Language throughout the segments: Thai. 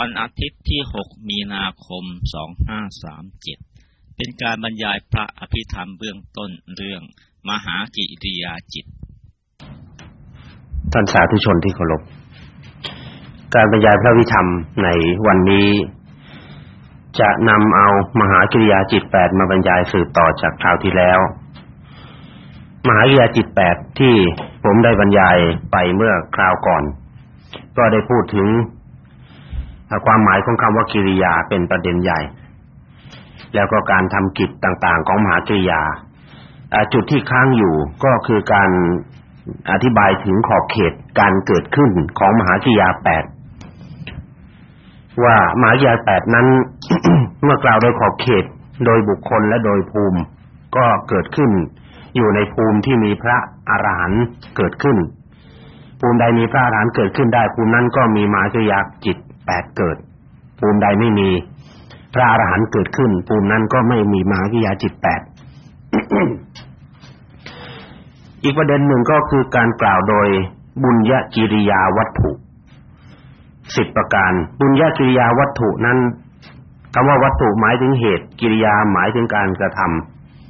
วันอาทิตย์ที่ 6 มีนาคม 2537 เป็นการบรรยายพระอภิธรรมเบื้องต้นเรื่องมหากิริยาจิต ท่านสาธุชนที่เคารพ การบรรยายพระวิธรรมในวันนี้ จะนำเอามหากิริยาจิตแปดมาบรรยายสืบต่อจากคราวที่แล้ว มหากิริยาจิตแปดที่ผมได้บรรยายไปเมื่อคราวก่อน ก็ได้พูดถึง ความหมายของคำว่ากิริยาเป็นประเด็นใหญ่ แล้วก็การทำกิจต่างๆ ของมหากิริยาจุดที่ค้างอยู่ก็คือการอธิบายถึงขอบเขตการเกิดขึ้นของมหากิริยาแปดว่ามหากิริยาแปดนั้น เมื่อกล่าวโดยขอบเขตโดยบุคคลและโดยภูมิ ก็เกิดขึ้น อยู่ในภูมิที่มีพระอรหันต์เกิดขึ้น ภูมิใดมีพระอรหันต์เกิดขึ้นได้ภูมินั้นก็มีมหากิริยาจิต แปดเกิด ภูมิใดไม่มี พระอรหันต์เกิดขึ้น ภูมินั้นก็ไม่มีมหากิยาจิตแปดอีกประเด็นหนึ่งก็คือการกล่าวโดยบุญญกิริยาวัตถุสิบประการ บุญญกิริยาวัตถุนั้นคำว่าวัตถุหมายถึงเหตุ กิริยาหมายถึงการกระท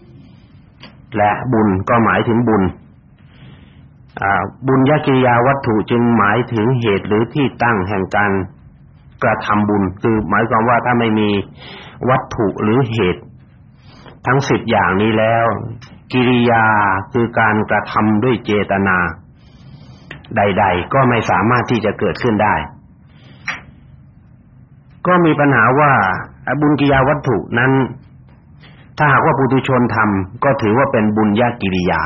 ำและบุญก็หมายถึงบุญบุญญกิริยาวัตถุจึงหมายถึงเหตุหรือที่ตั้งแห่งการ กระทำบุญ คือหมายความว่าถ้าไม่มีวัตถุหรือเหตุ ทั้งสิบอย่างนี้แล้ว กิริยาคือการกระทำด้วยเจตนา ใด ๆ ก็ไม่สามารถที่จะเกิดขึ้นได้ ก็มีปัญหาว่าบุญกิยาวัตถุนั้น ถ้าหากว่าปุถุชนทำก็ถือว่าเป็นบุญญากิริยา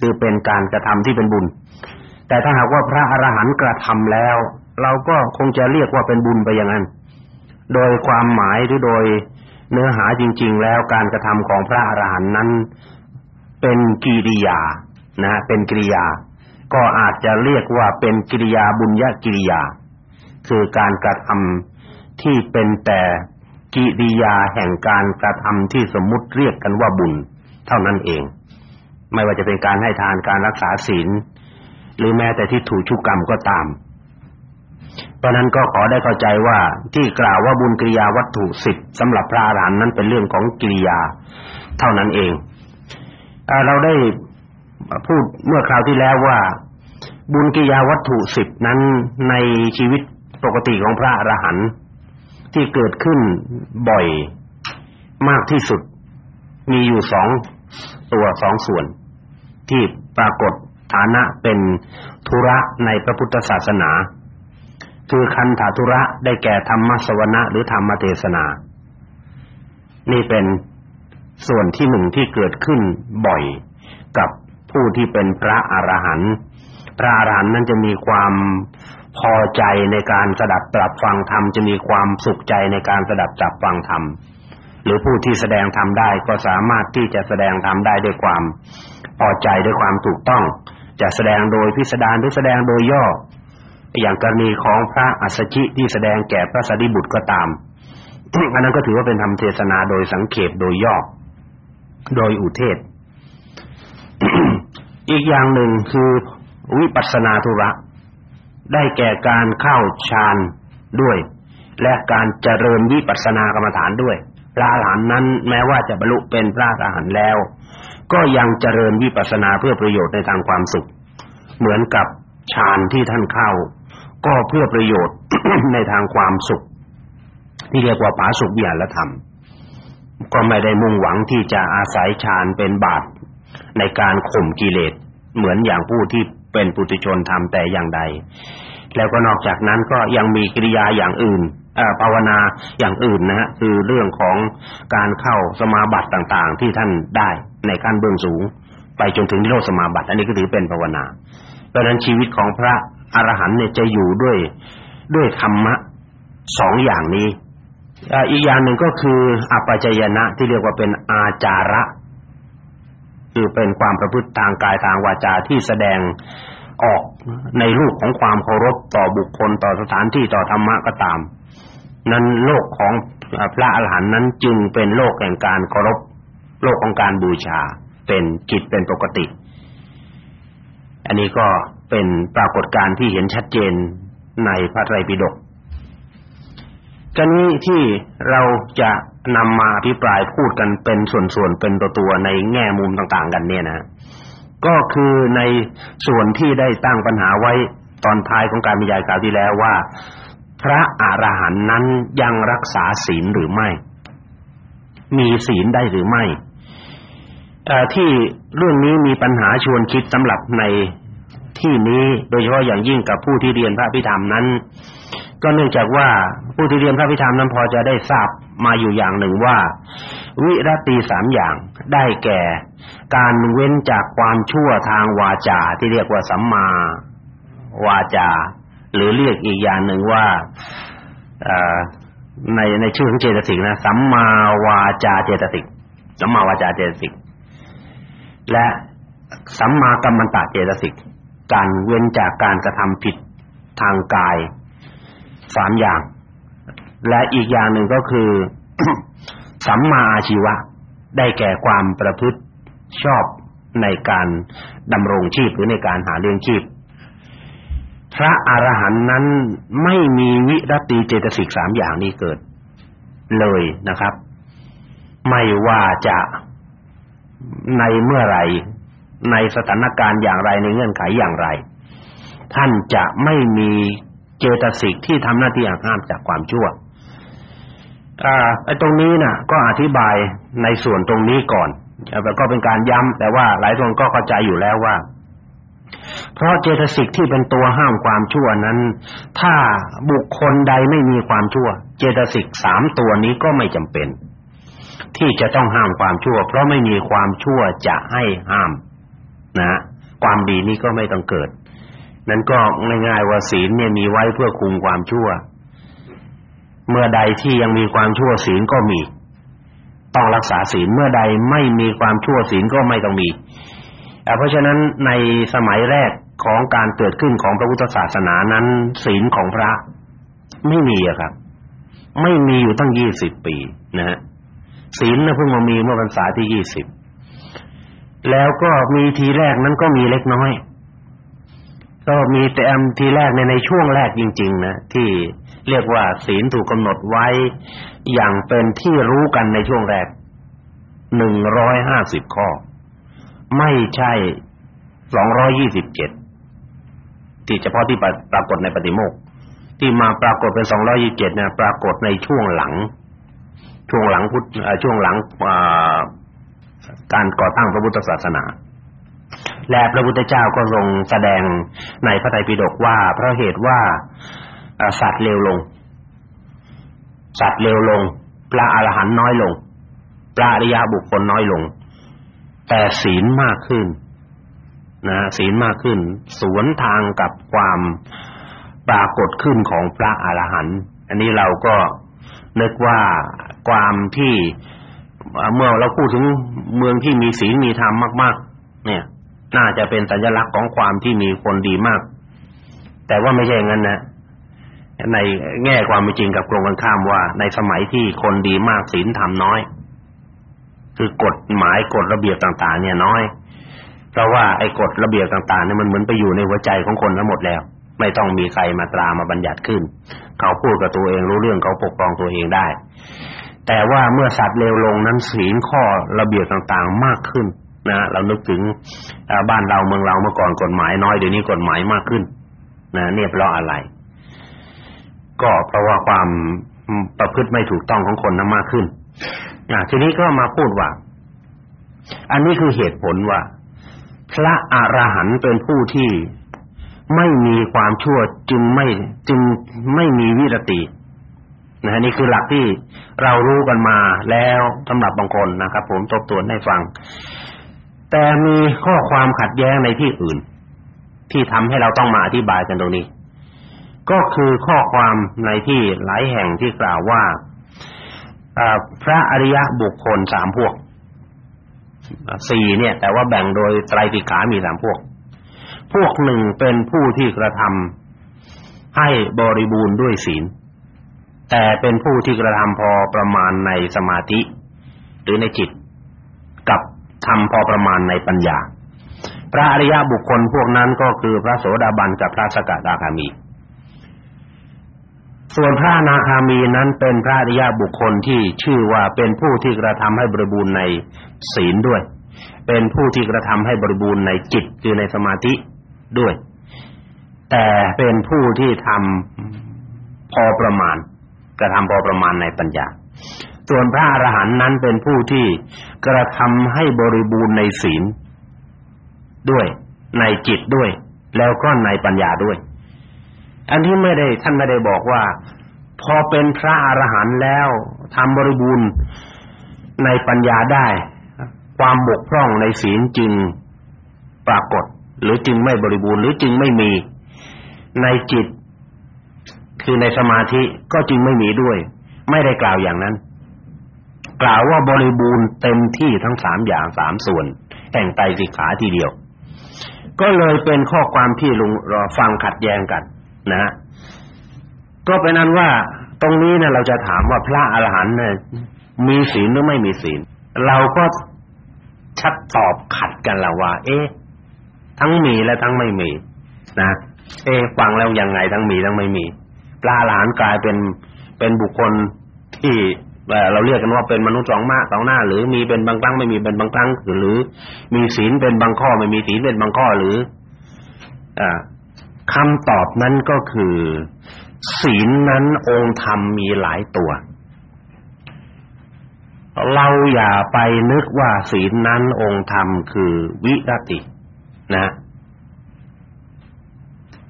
คือเป็นการกระทำที่เป็นบุญ แต่ถ้าหากว่าพระอรหันต์กระทำแล้ว เราก็คงจะเรียกว่าเป็นบุญไปอย่างนั้น โดยความหมายหรือโดยเนื้อหาจริง ๆ แล้วการกระทำของพระอรหันต์นั้น เป็นกิริยานะเป็นกิริยา ก็อาจจะเรียกว่าเป็นกิริยาบุญญกิริยา คือการกระทำที่เป็นแต่กิริยาแห่งการกระทำที่สมมุติเรียกกันว่าบุญ เท่านั้นเอง ไม่ว่าจะเป็นการให้ทานการรักษาศีลหรือแม้แต่ที่ถูกชุกกรรมก็ตาม เพราะนั้นก็ขอได้เข้าใจว่าที่กล่าวว่าบุญกิริยาวัตถุสิบสำหรับพระอรหันต์นั้นเป็นเรื่องของกิริยาเท่านั้นเองเอเราได้พูดเมื่อคราวที่แล้วว่า บุญกิริยาวัตถุสิบนั้นในชีวิตปกติของพระอรหันต์ที่เกิดขึ้นบ่อยมากที่สุด มีอยู่สองตัวสองส่วน ที่ปรากฏฐานะเป็นธุระในพระพุทธศาสนา คือคันธาธุระได้แก่ธรรมสวนะหรือธรรมเทศนา นี่เป็นส่วนที่หนึ่งที่เกิดขึ้นบ่อยกับผู้ที่เป็นพระอรหันต์พระอรหันต์นั้นจะมีความพอใจในการสดับตรับฟังธรรมจะมีความสุขใจในการสดับตรับฟังธรรมหรือผู้ที่แสดงธรรมได้ก็สามารถที่จะแสดงธรรมได้ด้วยความพอใจด้วยความถูกต้อง จะแสดงโดยพิสดารหรือแสดงโดยย่อ อย่างกรณีของพระอัสสชิที่แสดงแก่พระสารีบุตรก็ตามอันนั้นก็ถือว่าเป็นธรรมเทศนาโดยสังเขปโดยย่อโดยอุเทศ อีกอย่างหนึ่งคือวิปัสสนาธุระ ได้แก่การเข้าฌานด้วย และการเจริญวิปัสสนากรรมฐานด้วยพระอรหันต์นั้นแม้ว่าจะบรรลุเป็นพระอรหันต์แล้ว ก็ยังเจริญวิปัสสนาเพื่อประโยชน์ในทางความสุข เหมือนกับฌานที่ท่านเข้า ก็เพื่อประโยชน์ในทางความสุข ที่เรียกว่าผาสุขวิหารธรรม ก็ไม่ได้มุ่งหวังที่จะอาศัยฌานเป็นบาตในการข่มกิเลสเหมือนอย่างผู้ที่เป็นปุถุชนทำแต่อย่างใด แล้วก็นอกจากนั้นก็ยังมีกิริยาอย่างอื่นภาวนาอย่างอื่นนะฮะคือเรื่องของการเข้าสมาบัติต่างๆ ที่ท่านได้ในขั้นเบื้องสูง ไปจนถึงนิโรธสมาบัติ อันนี้ก็ถือเป็นภาวนา เพราะฉะนั้นชีวิตของพระ อรหันต์เนี่ยจะอยู่ด้วยด้วยธรรมะสองอย่างนี้อีกอย่างหนึ่งก็คืออปัจจยนะที่เรียกว่าเป็นอาจาระ คือเป็นความประพฤติทางกายทางวาจาที่แสดงออกในรูปของความเคารพต่อบุคคลต่อสถานที่ต่อธรรมะก็ตาม นั้นโลกของพระอรหันต์นั้นจึงเป็นโลกแห่งการเคารพ โลกของการบูชาเป็นกิจเป็นปกติ อันนี้ก็ เป็นปรากฏการณ์ที่เห็นชัดเจนในพระไตรปิฎกทีนี้ที่เราจะนำมาอภิปรายพูดกันเป็นส่วนๆเป็นตัวๆในแง่มุมต่างๆกันเนี่ยนะก็คือในส่วนที่ได้ตั้งปัญหาไว้ตอนท้ายของการบรรยายกล่าวที่แล้วว่า พระอรหันต์นั้นยังรักษาศีลหรือไม่ มีศีลได้หรือไม่ที่เรื่องนี้มีปัญหาชวนคิดสำหรับใน ที่นี้โดยเฉพาะอย่างยิ่งกับผู้ที่เรียนพระพิธรรมนั้น ก็เนื่องจากว่าผู้ที่เรียนพระพิธรรมนั้นพอจะได้ทราบมาอยู่อย่างหนึ่งว่า วิรติสามอย่างได้แก่ การเว้นจากความชั่วทางวาจาที่เรียกว่าสัมมาวาจา หรือเรียกอีกอย่างหนึ่งว่าในในชื่อของเจตสิกนะสัมมาวาจาเจตสิกสัมมาวาจาเจตสิกและสัมมากัมมันตะเจตสิก การเว้นจากการกระทำผิดทางกายสามอย่าง และอีกอย่างหนึ่งก็คือ สัมมาอาชีวะ ได้แก่ความประพฤติชอบในการดำรงชีพหรือในการหาเลี้ยงชีพ พระอรหันต์นั้นไม่มีวิรติเจตสิกสามอย่างนี้เกิด เลยนะครับ ไม่ว่าจะในเมื่อไร ในสถานการณ์อย่างไรในเงื่อนไขอย่างไร ท่านจะไม่มีเจตสิกที่ทำหน้าที่ห้ามจากความชั่วอ่าไอ้ตรงนี้น่ะ ก็อธิบายในส่วนตรงนี้ก่อนแต่ก็เป็นการย้ำแต่ว่าหลายคนก็เข้าใจอยู่แล้วว่า เพราะเจตสิกที่เป็นตัวห้ามความชั่วนั้น ถ้าบุคคลใดไม่มีความชั่ว เจตสิกสามตัวนี้ก็ไม่จำเป็น ที่จะต้องห้ามความชั่ว เพราะไม่มีความชั่วจะให้ห้าม นะ ความดีนี้ก็ไม่ต้องเกิด นั้นก็ง่ายๆว่าศีลเนี่ยมีไว้เพื่อคุมความชั่ว เมื่อใดที่ยังมีความชั่วศีลก็มี ต้องรักษาศีลเมื่อใดไม่มีความชั่วศีลก็ไม่ต้องมีเพราะฉะนั้นในสมัยแรกของการเกิดขึ้นของพระพุทธศาสนานั้น ศีลของพระไม่มีอะครับ ไม่มีอยู่ตั้งยี่สิบปีนะฮะศีลน่ะเพิ่งมามีเมื่อพรรษาที่ยี่สิบ แล้วก็มีทีแรกนั้นก็มีเล็กน้อย ก็มีแต่ทีแรกในในช่วงแรกจริง ๆ นะที่เรียกว่าศีลถูกกำหนดไว้อย่างเป็นที่รู้กันในช่วงแรกหนึ่งร้อยห้าสิบข้อ ไม่ใช่สองร้อยยี่สิบเจ็ดที่เฉพาะที่ปรากฏในปฏิโมกที่มาปรากฏเป็นสองร้อยยี่สิบเจ็ดเนี่ยปรากฏในช่วงหลัง ช่วงหลังพุทธช่วงหลัง การก่อตั้งพระพุทธศาสนา และพระพุทธเจ้าก็ทรงแสดงในพระไตรปิฎกว่าเพราะเหตุว่าสัตว์เลวลง สัตว์เลวลง พระอรหันต์น้อยลง พระอริยบุคคลน้อยลง แต่ศีลมากขึ้นนะศีลมากขึ้น สวนทางกับความปรากฏขึ้นของพระอรหันต์อันนี้เราก็นึกว่าความที่ เมื่อเราพูดถึงเมืองที่มีศีลมีธรรมมาก ๆ เนี่ย น่าจะเป็นสัญลักษณ์ของความที่มีคนดีมาก แต่ว่าไม่ใช่อย่างนั้นนะในแง่ความเป็นจริงกับตรงกันข้ามว่า ในสมัยที่คนดีมากศีลธรรมน้อย คือกฎหมายกฎระเบียบต่าง ๆ เนี่ยน้อย เพราะว่าไอ้กฎระเบียบต่างๆเนี่ยมันเหมือนไปอยู่ในหัวใจของคนทั้งหมดแล้ว ไม่ต้องมีใครมาตรามาบัญญัติขึ้น เขาพูดกับตัวเองรู้เรื่องเขาปกครองตัวเองได้ แต่ว่าเมื่อสัตว์เลวลงนั้นศีลข้อระเบียบต่างๆมากขึ้นนะเรานึกถึงบ้านเราเมืองเราเมื่อก่อนกฎหมายน้อยเดี๋ยวนี้กฎหมายมากขึ้นนะเนี่ยเพราะอะไร ก็เพราะว่าความประพฤติไม่ถูกต้องของคนนั้นมากขึ้นอ่าทีนี้ก็มาพูดว่า อันนี้คือเหตุผลว่า พระอรหันต์เป็นผู้ที่ไม่มีความชั่วจึงไม่จึงไม่มีวิรติ นะนี่คือหลักที่เรารู้กันมาแล้วสำหรับบางคนนะครับ ผมทบทวนให้ฟัง แต่มีข้อความขัดแย้งในที่อื่น ที่ทำให้เราต้องมาอธิบายกันตรงนี้ ก็คือข้อความในที่หลายแห่งที่กล่าวว่าพระอริยะบุคคลสามพวกสี่เนี่ย แต่ว่าแบ่งโดยไตรปิขามีสามพวก พวกหนึ่งเป็นผู้ที่กระทำให้บริบูรณ์ด้วยศีล แต่เป็นผู้ที่กระทำพอประมาณในสมาธิ หรือในจิต กับทำพอประมาณในปัญญา พระอริยบุคคลพวกนั้นก็คือพระโสดาบันกับพระสกทาคามี ส่วนพระอนาคามีนั้นเป็นพระอริยบุคคลที่ชื่อว่าเป็นผู้ที่กระทำให้บริบูรณ์ในศีลด้วย เป็นผู้ที่กระทำให้บริบูรณ์ในจิตคือในสมาธิด้วย แต่เป็นผู้ที่ทำพอประมาณ กระทำพอประมาณในปัญญา ส่วนพระอรหันต์นั้นเป็นผู้ที่กระทำให้บริบูรณ์ในศีลด้วยในจิตด้วย แล้วก็ในปัญญาด้วย อันที่ไม่ได้ท่านไม่ได้บอกว่า พอเป็นพระอรหันต์แล้วทำบริบูรณ์ในปัญญาได้ ความบกพร่องในศีลจึงปรากฏ หรือจึงไม่บริบูรณ์หรือจึงไม่มีในจิต คือในสมาธิก็จึงไม่มีด้วย ไม่ได้กล่าวอย่างนั้น กล่าวว่าบริบูรณ์เต็มที่ทั้งสามอย่างสามส่วนแห่งไตรสิกขาทีเดียว ก็เลยเป็นข้อความที่ลุงรอฟังขัดแย้งกันนะก็เป็นนั้นว่าตรงนี้เนี่ยเราจะถามว่าพระอรหันต์เนี่ยมีศีลหรือไม่มีศีล เราก็ชัดตอบขัดกันแล้วว่า เอ๊ะทั้งมีและทั้งไม่มี นะ เอ๊ะฟังแล้วยังไงทั้งมีทั้งไม่มี พระอรหันกลายเป็นเป็นบุคคลที่เราเรียกกันว่าเป็นมนุษย์สองมาสองหน้า หรือมีเป็นบางครั้งไม่มีเป็นบางครั้งหรือ มีศีลเป็นบางข้อไม่มีศีลเป็นบางข้อหรืออ่าคำตอบนั้นก็คือ ศีลนั้นองค์ธรรมมีหลายตัว เราอย่าไปนึกว่าศีลนั้นองค์ธรรมคือวิรตินะ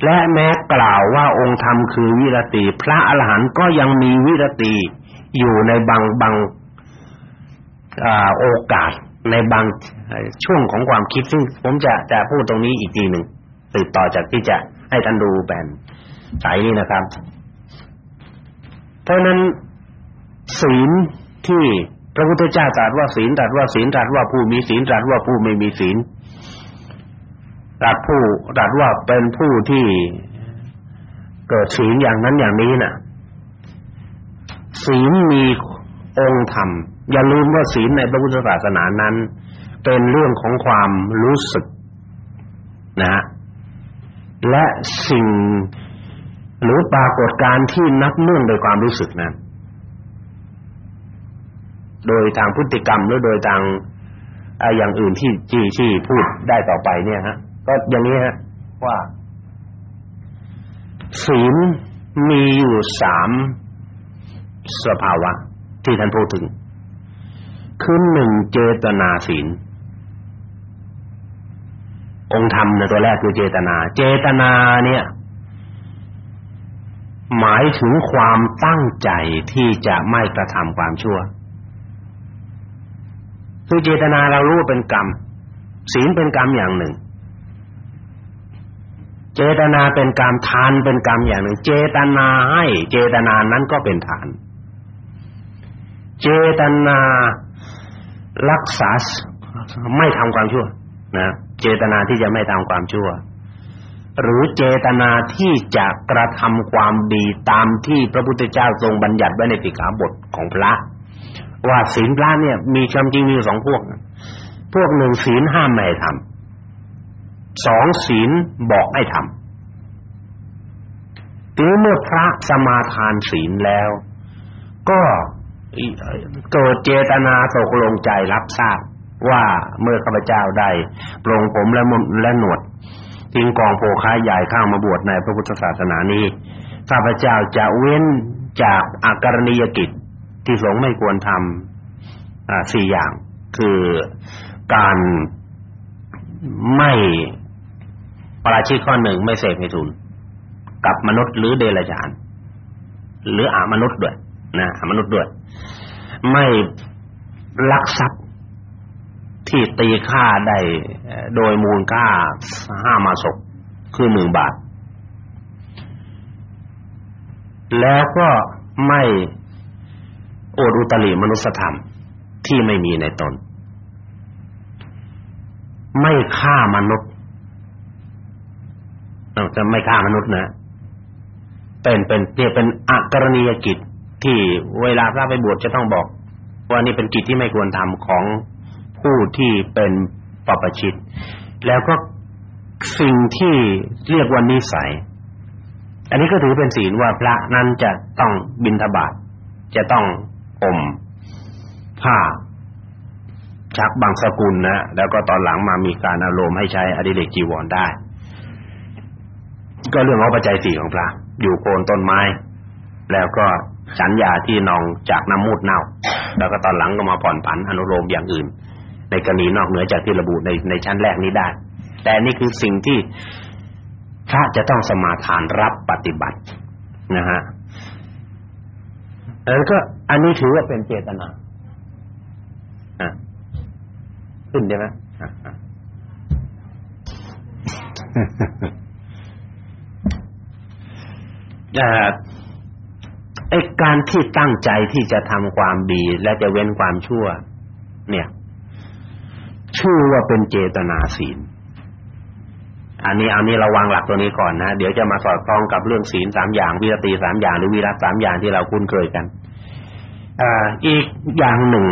และแม้กล่าวว่าองค์ธรรมคือวิรติ พระอรหันต์ก็ยังมีวิรติอยู่ในบางบางโอกาสในบางช่วงของความคิดซึ่งผมจะจะพูดตรงนี้อีกทีหนึ่งติดต่อจากที่จะให้ท่านดูแผนสายนี้นะครับ เพราะนั้นศีลที่พระพุทธเจ้าตรัสว่าศีลตรัสว่าศีลตรัสว่าผู้มีศีลตรัสว่าผู้ไม่มีศีล รัสผู้รัสว่าเป็นผู้ที่เกิดศีลอย่างนั้นอย่างนี้น่ะศีลมีองค์ธรรม อย่าลืมว่าศีลในพระพุทธศาสนานั้น เป็นเรื่องของความรู้สึกนะฮะและสิ่งหรือปรากฏการที่นับเนื่องโดยความรู้สึกนั้น โดยทางพฤติกรรมหรือโดยทางอย่างอื่นที่ที่ที่พูดได้ต่อไปเนี่ยฮะ ก็อย่างนี้ฮะว่าศีลมีอยู่สามสภาวะ ที่ท่านพูดถึง คือหนึ่งเจตนาศีลองค์ธรรมในตัวแรกคือเจตนา เจตนาเนี่ย หมายถึงความตั้งใจที่จะไม่กระทำความชั่วคือเจตนาเรารู้เป็นกรรม ศีลเป็นกรรมอย่างหนึ่ง เจตนาเป็นกรรมทานเป็นกรรมอย่างหนึ่ง เจตนาให้เจตนานั้นก็เป็นทาน เจตนารักษาไม่ทำความชั่วนะเจตนาที่จะไม่ทำความชั่ว หรือเจตนาที่จะกระทำความดีตามที่พระพุทธเจ้าทรงบัญญัติไว้ในสิกขาบทของพระ ว่าศีลพระเนี่ยมีคำจริงมีสองพวก พวกหนึ่งศีลห้ามไม่ให้ทำ สองศีลบอกให้ทำทีนี้เมื่อพระสมาทานศีลแล้ว ก็เกิดเจตนาตกลงใจรับทราบว่าเมื่อข้าพเจ้าได้ปรงผมและมและหนวดทิ้งกองโภคาใหญ่ข้างมาบวชในพระพุทธศาสนานี้ข้าพเจ้าจะเว้นจากอาการณียกิจที่สงฆ์ไม่ควรทำสี่อย่าง คือการไม่ ปราชิกข้อหนึ่งไม่เสพให้ทุนกับมนุษย์หรือเดรัจฉาน หรืออามนุษย์ด้วยนะอามนุษย์ด้วย ไม่ลักทรัพย์ที่ตีค่าได้โดยมูลค่าห้ามาศกคือหนึ่งบาท แล้วก็ไม่โอดุตริมนุสธรรมที่ไม่มีในตน ไม่ฆ่ามนุษย์ จะไม่ฆ่ามนุษย์นะเป็นเป็นเนี่ยเป็นอกรณียกิจที่เวลาพระไปบวชจะต้องบอก ว่านี่เป็นกิจที่ไม่ควรทำของผู้ที่เป็นปปชิต แล้วก็สิ่งที่เรียกว่านิสัย อันนี้ก็ถือเป็นศีลว่าพระนั้นจะต้องบิณฑบาตจะต้องอมผ้าชักบางสกุลนะแล้วก็ตอนหลังมามีการอารมณ์ให้ใช้อดิเรกจีวรได้ ก็เรื่องของปัจจัยสี่ของพระ อยู่โคนต้นไม้ แล้วก็สัญญาที่นองจากน้ำมูดเน่า แล้วก็ตอนหลังก็มาผ่อนผันอนุโลมอย่างอื่น ในกรณีนอกเหนือจากที่ระบุในในชั้นแรกนี้ได้ แต่นี่คือสิ่งที่พระจะต้องสมาทานรับปฏิบัตินะฮะแล้วก็อันนี้ถือว่าเป็นเจตนาอะขึ้นใช่ไหมอ่า ไอ้การที่ตั้งใจที่จะทำความดีและจะเว้นความชั่ว เนี่ย ชื่อว่าเป็นเจตนาศีล อันนี้อันนี้ระวังหลักตัวนี้ก่อนนะ เดี๋ยวจะมาสอดคล้องกับเรื่องศีลสามอย่างวิรติสามอย่างหรือวิรัตสามอย่างที่เราคุ้นเคยกันอ่าอีกอย่างหนึ่ง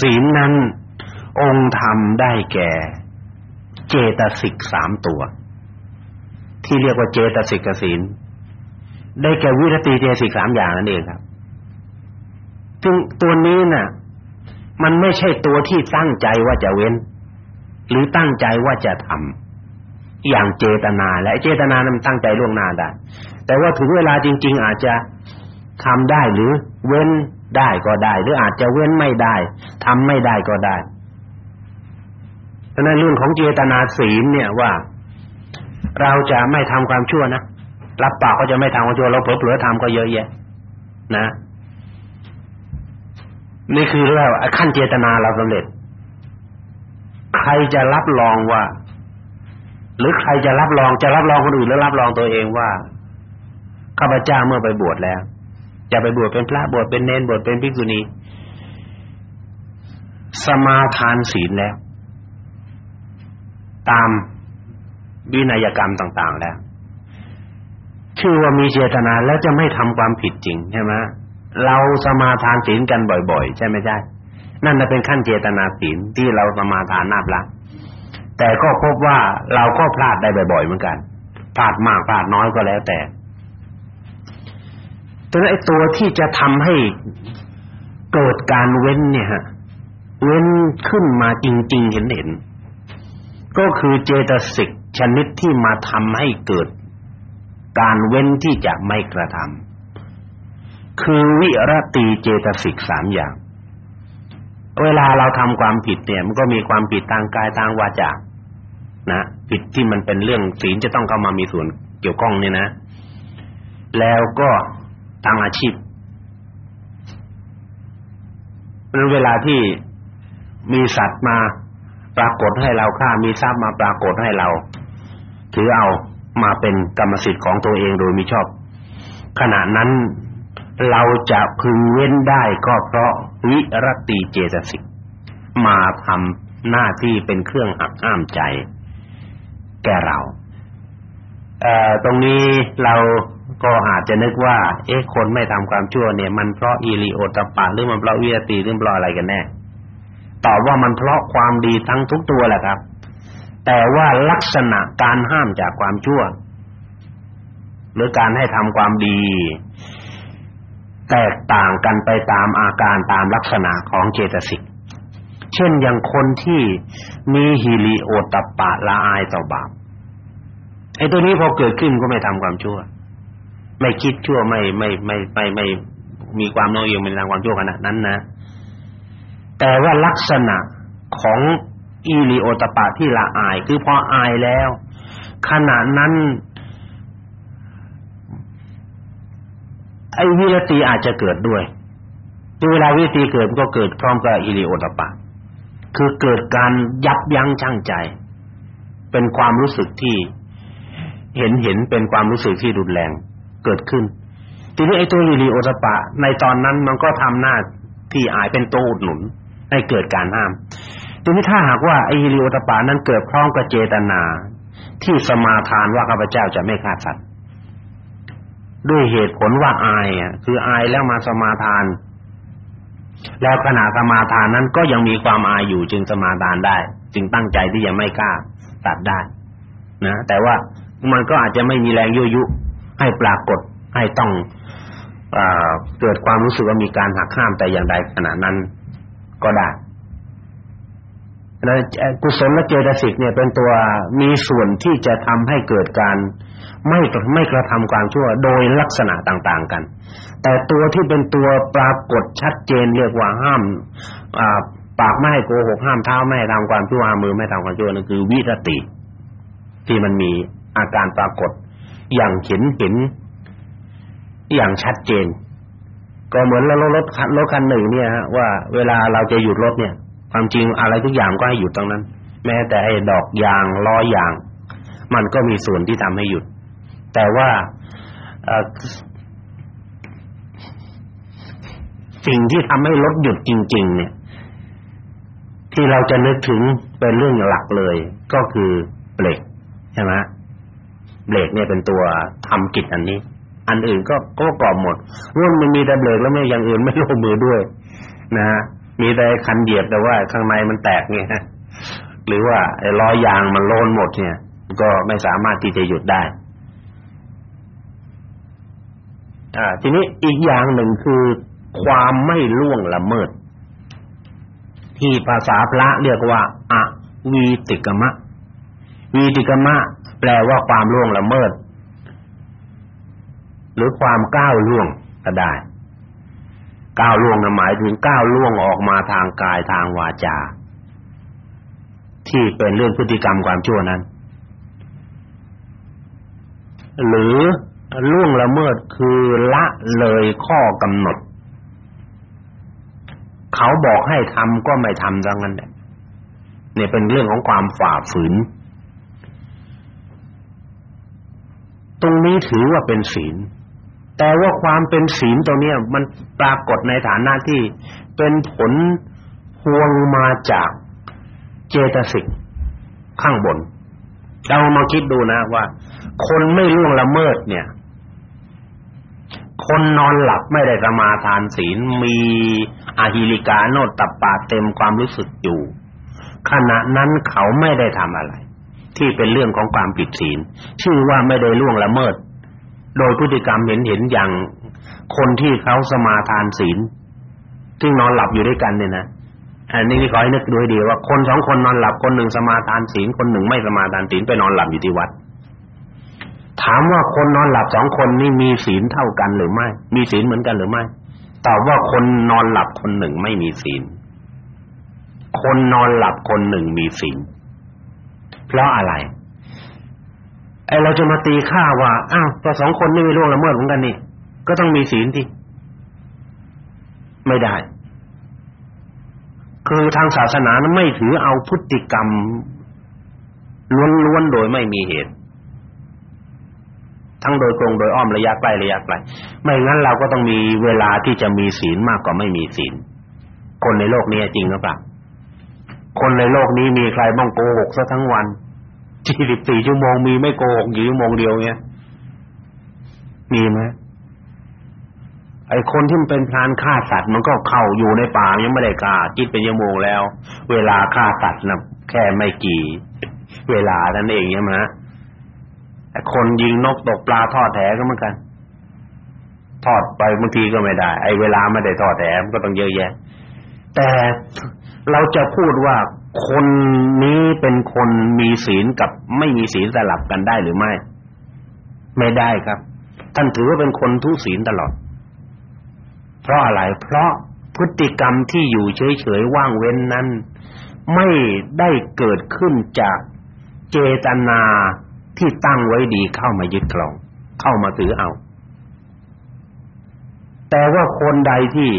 ศีลนั้นองค์ธรรมได้แก่ เจตสิกสามตัว ที่เรียกว่าเจตสิกศีลได้แก่วิรติเจตสิกสามอย่างนั่นเองครับซึ่งตัวนี้น่ะ มันไม่ใช่ตัวที่ตั้งใจว่าจะเว้น หรือตั้งใจว่าจะทำอย่างเจตนา และเจตนานั้นตั้งใจล่วงหน้าได้แต่ว่าถึงเวลาจริง ๆ อาจจะทำได้หรือเว้นได้ก็ได้ หรืออาจจะเว้นไม่ได้ทำไม่ได้ก็ได้ฉะนั้นเรื่องของเจตนาศีลเนี่ยว่า เราจะไม่ทำความชั่วนะรับปากก็จะไม่ทำความชั่วเราเผลอๆทำก็เยอะแยะ นะ นี่คือเรื่องขั้นเจตนาเราสำเร็จ ใครจะรับรองว่า หรือใครจะรับรองจะรับรองคนอื่นหรือรับรองตัวเองว่าข้าพเจ้าเมื่อไปบวชแล้ว จะไปบวชเป็นพระบวชเป็นเนนบวชเป็นภิกษุณีสมาทานศีลแล้ว ตาม วินัยกรรมต่าง ๆ แล้วชื่อว่ามีเจตนาแล้วจะไม่ทำความผิดจริงใช่ไหมเราสมาทานศีลกันบ่อยๆ ใช่ไหมใช่นั่นจะเป็นขั้นเจตนาศีลที่เราสมาทานนับละแต่ก็พบว่าเราก็พลาดได้บ่อยๆเหมือนกันพลาดมากพลาดน้อยก็แล้วแต่แต่ไอ้ตัวที่จะทำให้เกิดการเว้นเนี่ยฮะเว้นขึ้นมาจริงๆเห็นเห็นก็คือเจตสิก ชนิดที่มาทำให้เกิด การเว้นที่จะไม่กระทำคือวิรติเจตสิกสามอย่าง เวลาเราทำความผิดเนี่ยมันก็มีความผิดทางกายทางวาจานะผิดที่มันเป็นเรื่องศีลจะต้องเข้ามามีส่วนเกี่ยวข้องเนี่ยนะ แล้วก็ทางอาชีพนั้นเวลาที่มีสัตว์มาปรากฏให้เราฆ่ามีทรัพย์มาปรากฏให้เรา ถือเอามาเป็นกรรมสิทธิ์ของตัวเองโดยมิชอบ ขณะนั้นเราจะพึงเว้นได้ก็เพราะวิรติเจตสิกมาทำหน้าที่เป็นเครื่องหักห้ามใจ แก่เราเอ่อตรงนี้เราก็อาจจะนึกว่า เอ๊ะคนไม่ทำความชั่วเนี่ย มันเพราะอีริโอตปะหรือมันเพราะวิรติหรือเพราะอะไรกันแน่ตอบว่ามันเพราะความดีทั้งทุกตัวแหละครับ แต่ว่าลักษณะการห้ามจากความชั่ว หรือการให้ทำความดี แตกต่างกันไปตามอาการตามลักษณะของเจตสิกเช่นอย่างคนที่มีฮิริโอตปะละอายต่อบาปไอ้ตัวนี้พอเกิดขึ้นก็ไม่ทำความชั่ว ไม่คิดชั่วไม่ไม่ไม่ไม่ไม่มีความโน้มเอียงเป็นทางความชั่วขนาดนั้นนะ แต่ว่าลักษณะของ อีลิโอตปะที่ละอาย คือพออายแล้ว ขณะนั้น ไอ้วิรติอาจจะเกิดด้วยเวลาวิรติเกิดก็เกิดพร้อมกับอิริโอตปะ คือเกิดการยับยั้งชั่งใจ เป็นความรู้สึกที่เห็นเห็นเป็นความรู้สึกที่รุนแรงเกิดขึ้น ทีนี้ไอ้ตัวอิริโอตปะ ในตอนนั้นมันก็ทำหน้าที่อายเป็นตัวอุดหนุนให้เกิดการห้าม ทีนี้ถ้าหากว่าไอ้ฮิริโอตปานั้นเกิดพร้อมกับเจตนา ที่สมาทานว่าข้าพเจ้าจะไม่ฆ่าสัตว์ด้วยเหตุผลว่าอายอะคืออายแล้วมาสมาทาน แล้วขณะสมาทานนั้นก็ยังมีความอายอยู่จึงสมาทานได้ จึงตั้งใจที่จะไม่ฆ่าตัดได้นะแต่ว่ามันก็อาจจะไม่มีแรงยั่วยุให้ปรากฏให้ต้องเอ่อเกิดความรู้สึกว่ามีการหักห้ามแต่อย่างใดขณะนั้นก็ได้ แล้วกุศลและเจตสิกเนี่ยเป็นตัวมีส่วนที่จะทำให้เกิดการไม่ไม่กระทำความชั่วโดยลักษณะต่างๆกัน แต่ตัวที่เป็นตัวปรากฏชัดเจนเรียกว่าห้ามอ่าปากไม่ให้โกหกห้ามเท้าไม่ให้ทำความชั่วห้ามมือไม่ทำความชั่วนั่นคือวิรติ ที่มันมีอาการปรากฏอย่างเห็นเห็นอย่างชัดเจน ก็เหมือนรถรถรถคันหนึ่งเนี่ยฮะว่าเวลาเราจะหยุดรถเนี่ย ความจริงอะไรทุกอย่างก็ให้หยุดตรงนั้น แม้แต่ไอ้ดอกยางล้อยาง มันก็มีส่วนที่ทำให้หยุด แต่ว่าสิ่งที่ทำให้รถหยุดจริง ๆ เนี่ย ที่เราจะนึกถึงเป็นเรื่องหลักเลย ก็คือเบรกใช่ไหมเบรกเนี่ยเป็นตัวทำกิจอันนี้ อันอื่นก็ก็กรอบหมดร่วมมันมีแต่เบรกแล้วไม่อย่างอื่นไม่ลงมือด้วย นะฮะ มีแต่คันเหยียบแต่ว่าข้างในมันแตกเนี่ยหรือว่าไอ้ล้อยางมันโลนหมดเนี่ย ก็ไม่สามารถที่จะหยุดได้ อ่า ทีนี้อีกอย่างหนึ่งคือความไม่ล่วงละเมิด ที่ภาษาพระเรียกว่าอวีติกมะ วีติกมะ แปลว่าความล่วงละเมิด หรือความก้าวล่วงก็ได้ ก้าวล่วงหมายถึงก้าวล่วงออกมาทางกายทางวาจา ที่เป็นเรื่องพฤติกรรมความชั่วนั้น หรือล่วงละเมิดคือละเลยข้อกำหนด เขาบอกให้ทำก็ไม่ทำดังนั้นเนี่ยเป็นเรื่องของความฝ่าฝืน ตรงนี้ถือว่าเป็นศีล แต่ว่าความเป็นศีลตรงนี้มันปรากฏในฐานะที่เป็นผลพวงมาจากเจตสิกข้างบน เรามาคิดดูนะว่า คนไม่ล่วงละเมิดเนี่ย คนนอนหลับไม่ได้สมาทานศีลมีอาหิริกาโนตตปาเต็มความรู้สึกอยู่ ขณะนั้นเขาไม่ได้ทำอะไร ที่เป็นเรื่องของความผิดศีลชื่อว่าไม่ได้ล่วงละเมิด โดยพฤติกรรมเห็นเห็นอย่างคนที่เขาสมาทานศีลที่นอนหลับอยู่ด้วยกันเนี่ยนะอันนี้ขอให้นึกดูให้ดีว่าคนสองคนนอนหลับคนหนึ่งสมาทานศีลคนหนึ่งไม่สมาทานศีลไปนอนหลับอยู่ที่วัด ถามว่าคนนอนหลับสองคนนี่มีศีลเท่ากันหรือไม่ มีศีลเหมือนกันหรือไม่ตอบว่าคนนอนหลับคนหนึ่งไม่มีศีลคนนอนหลับคนหนึ่งมีศีลเพราะอะไร เราจะมาตีค่าว่าอ้าวก็สองคนนี่มีล่วงละเมิดเหมือนกันนี่ก็ต้องมีศีลที่ไม่ได้ คือทางศาสนานั้นไม่ถือเอาพฤติกรรมล้วนๆโดยไม่มีเหตุ ทั้งโดยตรงโดยอ้อมระยะใกล้ระยะไกลไม่งั้นเราก็ต้องมีเวลาที่จะมีศีลมากกว่าไม่มีศีลคนในโลกนี้จริงหรือเปล่าคนในโลกนี้มีใครบ้างโกหกซะทั้งวัน ยี่สิบสี่ชั่วโมงมีไม่โกหกอยู่ชั่วโมงเดียวเงี้ยมีไหมไอ้คนที่มันเป็นพรานฆ่าสัตว์มันก็เข้าอยู่ในป่ายังไม่ได้ฆ่าจิตเป็นชั่วโมงแล้ว เวลาฆ่าสัตว์นะแค่ไม่กี่ เวลานั้นเองใช่ไหมไอ้คนยิงนกตกปลาทอดแหก็เหมือนกันทอดไปบางทีก็ไม่ได้ ไอ้เวลาไม่ได้ทอดแหมันก็ต้องเยอะแยะ แต่เราจะพูดว่า คนนี้เป็นคนมีศีลกับไม่มีศีลสลับกันได้หรือไม่ ไม่ได้ครับ ท่านถือว่าเป็นคนทุศีลตลอด เพราะอะไร เพราะพฤติกรรมที่อยู่เฉยๆว่างเว้นนั้น ไม่ได้เกิดขึ้นจากเจตนาที่ตั้งไว้ดีเข้ามายึดครอง เข้ามาถือเอา แต่ว่าคนใดที่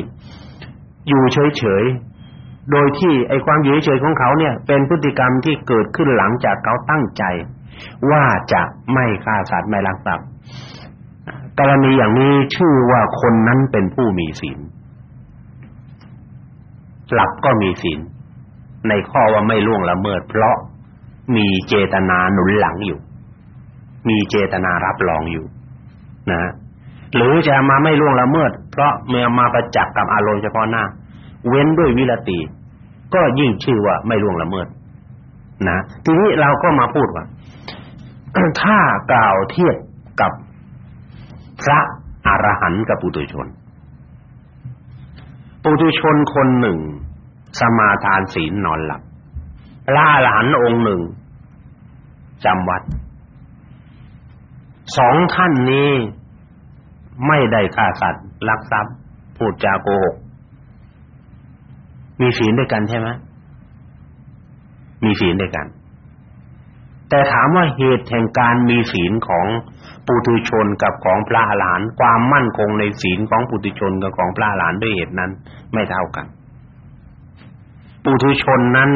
อยู่เฉยๆ โดยที่ไอ้ความอยู่เฉยของเขาเนี่ย เป็นพฤติกรรมที่เกิดขึ้นหลังจากเขาตั้งใจ ว่าจะไม่ฆ่าสัตว์ไม่ลักทรัพย์กรณีอย่างนี้ชื่อว่าคนนั้นเป็นผู้มีศีลหลับก็มีศีลในข้อว่าไม่ล่วงละเมิด เพราะมีเจตนาหนุนหลังอยู่ มีเจตนารับรองอยู่นะหรือจะมาไม่ล่วงละเมิด เพราะเมื่อมาประจักษ์กับอารมณ์เฉพาะหน้า เว้นด้วยวิรติ ก็ยิ่งชื่อว่าไม่ล่วงละเมิดนะทีนี้เราก็มาพูดว่าถ้ากล่าวเทียบกับพระอรหันต์กับปุถุชน ปุถุชนคนหนึ่ง สมาทานศีลนอนหลับพระอรหันต์องค์หนึ่งจำวัดสองท่านนี้ไม่ได้ฆ่าสัตว์ลักทรัพย์พูดจาโกหก มีศีลด้วยกันใช่ไหมมีศีลด้วยกัน แต่ถามว่าเหตุแห่งการมีศีลของปุถุชนกับของพระอรหันต์ความมั่นคงในศีลของปุถุชนกับของพระอรหันต์ด้วยเหตุนั้น ไม่เท่ากันปุถุชนนั้น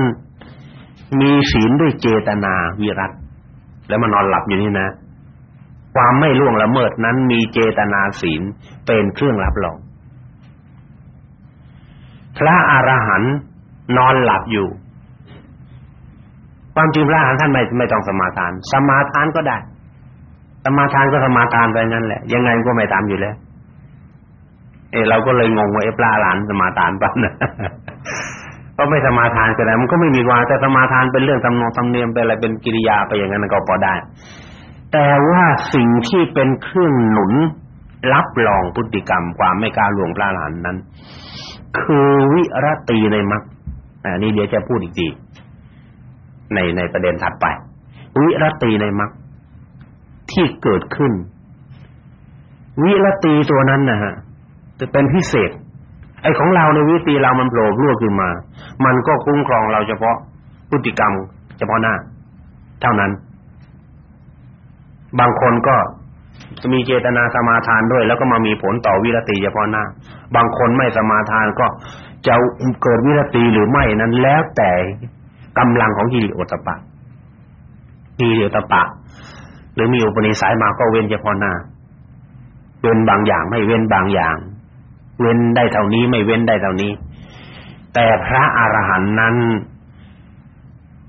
มีศีลด้วยเจตนาวิรัตแล้วมานอนหลับอยู่นี่นะ ความไม่ล่วงละเมิดนั้นมีเจตนาศีลเป็นเครื่องรับรอง พระอรหันต์นอนหลับอยู่ ความจริงพระอรหันต์ท่านไม่ไม่ต้องสมาทาน สมาทานก็ได้ สมาทานก็สมาทานไปงั้นแหละ ยังไงก็ไม่ตามอยู่แล้ว เออเราก็เลยงงว่าไอ้พระอรหันต์สมาทานป่ะนะก็ไม่สมาทานก็ได้มันก็ไม่มีว่าแต่สมาทานเป็นเรื่องธรรมนองธรรมเนียมเป็นอะไรเป็นกิริยาไปอย่างนั้นก็พอได้ แต่ว่าสิ่งที่เป็นเครื่องหนุนรับรองพฤติกรรมความไม่กล้าล่วงพระอรหันต์นั้น คือวิรตีในมรรคอ่านี่เดี๋ยวจะพูดอีกทีในในประเด็นถัดไป วิรตีในมรรคที่เกิดขึ้น วิรตีตัวนั้นนะฮะจะเป็นพิเศษ ไอ้ของเราในวิตีเรามันโผล่รั่วขึ้นมา มันก็คุ้มครองเราเฉพาะพฤติกรรม เฉพาะหน้า เท่านั้น บางคนก็ มีเจตนาสมาทานด้วย แล้วก็มามีผลต่อวิรติเฉพาะหน้า บางคนไม่สมาทานก็จะเกิดวิรติหรือไม่นั้นแล้วแต่กำลังของกิริโอตปะกิริโอตปะ หรือมีอุปนิสัยมาก็เว้นเฉพาะหน้า เว้นบางอย่างไม่เว้นบางอย่าง เว้นได้เท่านี้ไม่เว้นได้เท่านี้ แต่พระอรหันต์นั้น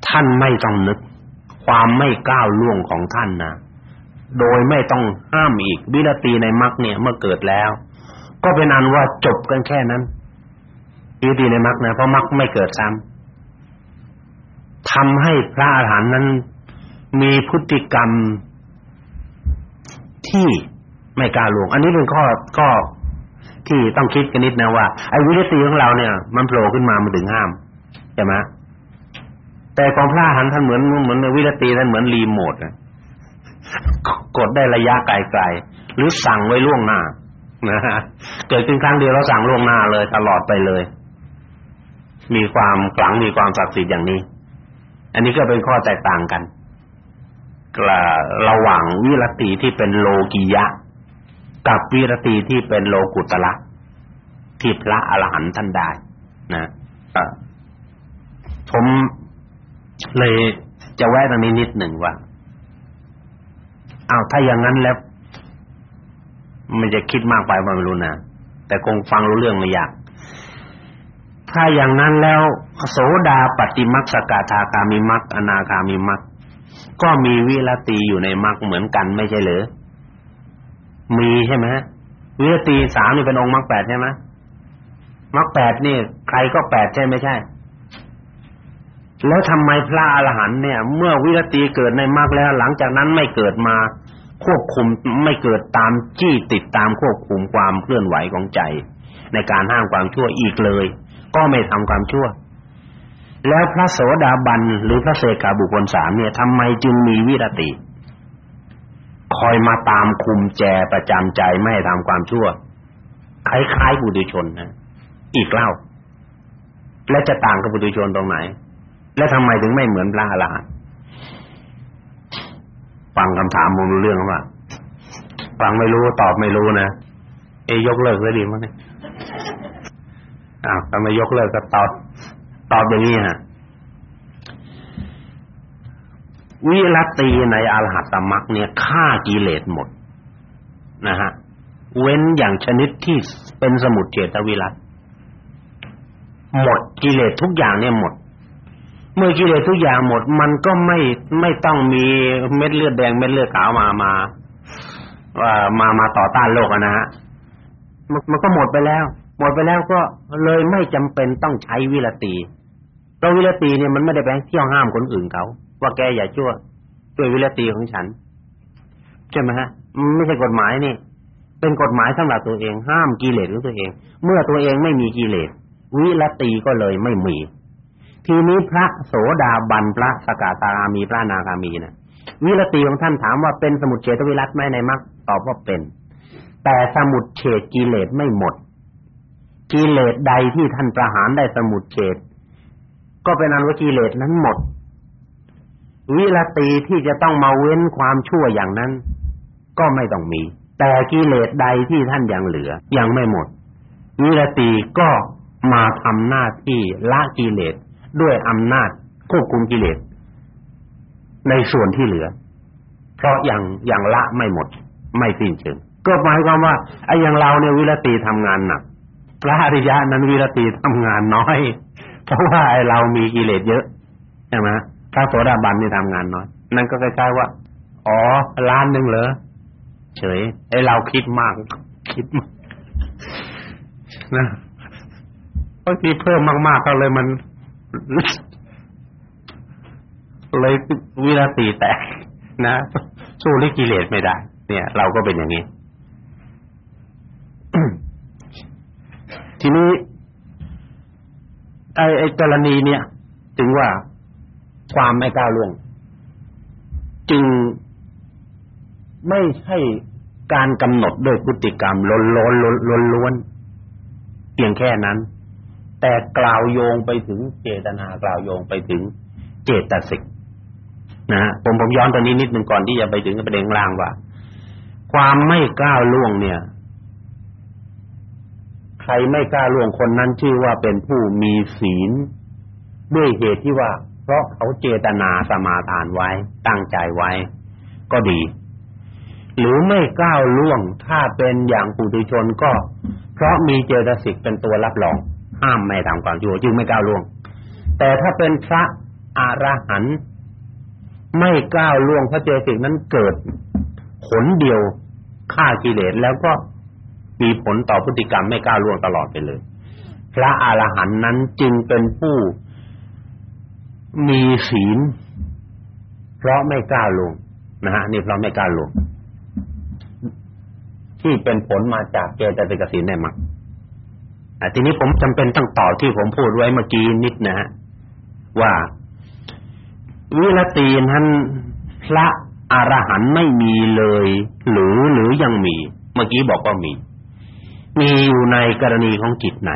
ท่านไม่ต้องนึก ความไม่ก้าวล่วงของท่านนะ โดยไม่ต้องห้ามอีก วิรตีในมรรคเนี่ย เมื่อเกิดแล้ว ก็เป็นอันว่าจบกันแค่นั้นวิรตีในมรรคนะเพราะมรรคไม่เกิดซ้ำทำให้พระอรหันต์นั้น มีพฤติกรรมที่ไม่กล้าลวง อันนี้เป็นข้อข้อที่ต้องคิดกันนิดนะว่าไอ้วิรตีของเราเนี่ย มันโผล่ขึ้นมามันถึงห้ามใช่ไหมแต่ของพระอรหันต์ท่านเหมือนเหมือนวิรตีท่านเหมือนรีโมทนะ กดได้ระยะไกลๆหรือสั่งไว้ล่วงหน้านะฮะเกิดขึ้นครั้งเดียวแล้วสั่งล่วงหน้าเลยตลอดไปเลย มีความขลังมีความศักดิ์สิทธิ์อย่างนี้ อันนี้ก็เป็นข้อแตกต่างกันกระระหว่างวิรติที่เป็นโลกิยะ กับวิรติที่เป็นโลกุตละที่พระอรหันต์ท่านได้นะผมเลยจะแวะตรงนี้นิดหนึ่งว่า อ้าวถ้าอย่างนั้นแล้ว มันจะคิดมากไปไม่รู้นะแต่คงฟังรู้เรื่องไม่ยากถ้าอย่างนั้นแล้วโสดาปฏิมักสกทาคามิมักอนาคามิมักก็มีวิรติอยู่ในมักเหมือนกันไม่ใช่เหรือมีใช่ไหมวิรติสามนี่เป็นองค์มักแปดใช่ไหมมักแปดนี่ ใครก็แปดใช่ไม่ใช่ แล้วทำไมพระอรหันต์เนี่ย เมื่อวิรติเกิดในมรรคแล้วหลังจากนั้นไม่เกิดมาควบคุมไม่เกิดตามจี้ติดตามควบคุมความเคลื่อนไหวของใจ ในการห้ามความชั่วอีกเลย ก็ไม่ทำความชั่ว แล้วพระโสดาบันหรือพระเสกาบุคคลสามเนี่ยทำไมจึงมีวิรติ คอยมาตามคุมแจประจำใจไม่ให้ทำความชั่วคล้ายๆบุตุชนนะอีกเล่า และจะต่างกับบุตุชนตรงไหน และทำไมถึงไม่เหมือนพระอรหันต์ฟังคำถามมรู้เรื่องว่าฟังไม่รู้ตอบไม่รู้นะเอยกเลิกเลยดีมั้งเนี่ยอ้าวทำไมยกเลิกก็ตอบตอบอย่างนี้ฮะวิรัตีในอรหัตตมรรคเนี่ยฆ่ากิเลสหมดนะฮะเว้นอย่างชนิดที่เป็นสมุทเฉตวิรัตหมดกิเลสทุกอย่างเนี่ยหมด เมื่อกิเลสทุกอย่างหมด มันก็ไม่ไม่ต้องมีเม็ดเลือดแดงเม็ดเลือดขาวมามาว่ามามาต่อต้านโลกนะฮะมันมันก็หมดไปแล้ว หมดไปแล้วก็เลยไม่จำเป็นต้องใช้วิรตีเพราะวิรตีเนี่ยมันไม่ได้ไปเที่ยวห้ามคนอื่นเขาว่าแกอย่าชั่วด้วยวิรตีของฉันใช่ไหมฮะไม่ใช่กฎหมายนี่ เป็นกฎหมายสำหรับตัวเองห้ามกิเลสของตัวเอง เมื่อตัวเองไม่มีกิเลสวิรตีก็เลยไม่มี ทีนี้พระโสดาบันพระสกทาามีพระนาคามีนะวิรตีของท่านถามว่าเป็นสมุทเฉทวิรัตไหมในมรรคตอบว่าเป็น แต่สมุทเฉทกิเลสไม่หมด กิเลสใดที่ท่านประหารได้สมุทเฉทก็เป็นอันว่ากิเลสนั้นหมด วิรตีที่จะต้องมาเว้นความชั่วอย่างนั้น ก็ไม่ต้องมี แต่กิเลสใดที่ท่านยังเหลือ ยังไม่หมด วิรตีก็มาทำหน้าที่ละกิเลส ด้วยอำนาจควบคุมกิเลสในส่วนที่เหลือ เพราะยังยังละไม่หมด ไม่สิ้นเชิงก็หมายความว่าไอ้อย่างเราเนี่ยวิรตีทำงานหนักพระอริยะนั้นวิรตีทำงานน้อย เพราะว่าไอ้เรามีกิเลสเยอะใช่ไหมพระโสดาบันนี่ทำงานน้อย นั่นก็คล้ายๆว่า อ๋อล้านหนึ่งเหรอเฉยไอ้เราคิดมากคิดมากนะบางทีเพิ่มมากๆก็เลยมัน เลยวิรติแตกนะสู้ลิกิเลสไม่ได้ เนี่ย เราก็เป็นอย่างนี้ ทีนี้ไอ้ไอ้กรณีเนี่ย ถึงว่าความไม่กล้าล่วงจึงไม่ใช่การกำหนดด้วยพฤติกรรมล้นล้นล้นล้วนเพียงแค่นั้น แต่กล่าวโยงไปถึงเจตนากล่าวโยงไปถึงเจตสิกนะผมผมย้อนตอนนี้นิดหนึ่งก่อนที่จะไปถึงประเด็นล่างว่า ความไม่กล้าล่วงเนี่ย ใครไม่กล้าล่วงคนนั้นชื่อว่าเป็นผู้มีศีล ด้วยเหตุที่ว่า เพราะเขาเจตนาสมาทานไว้ ตั้งใจไว้ ก็ดี หรือไม่กล้าล่วงถ้าเป็นอย่างปุถุชนก็ เพราะมีเจตสิกเป็นตัวรับรอง ห้ามไม่ทำความชั่วจึงไม่กล้าล่วง แต่ถ้าเป็นพระอรหันต์ไม่ก้าวล่วงพระเจสิกนั้นเกิดผลเดียวฆ่ากิเลสแล้วก็มีผลต่อพฤติกรรมไม่ก้าวล่วงตลอดไปเลย พระอรหันต์นั้นจึงเป็นผู้มีศีลเพราะไม่ก้าวล่วงนะฮะนี่เพราะไม่ก้าวล่วงที่เป็นผลมาจากเจตสิกศีลได้มา ทีนี้ผมจำเป็นต้องต่อที่ผมพูดไว้เมื่อกี้นิดนะฮะว่าวิรตีนั้นพระอรหันต์ไม่มีเลย หรือหรือยังมี เมื่อกี้บอกว่ามี มีอยู่ในกรณีของจิตไหน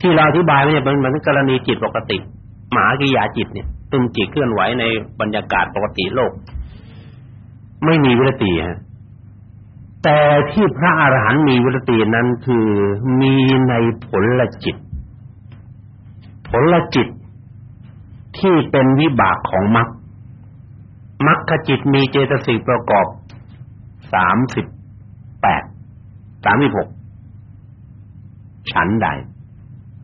ที่เราอธิบายเนี่ยเป็นมันกรณีจิตปกติหมากิยาจิตเนี่ยตึงจิตเคลื่อนไหวในบรรยากาศปกติโลก ไม่มีวิรตีฮะ แต่ที่พระอรหันต์มีวิรตีนั้นคือมีในผลละจิต ผลละจิตที่เป็นวิบากของมรรคมรรคจิตมีเจตสิกประกอบสามสิบแปดสามสิบหกฉันใด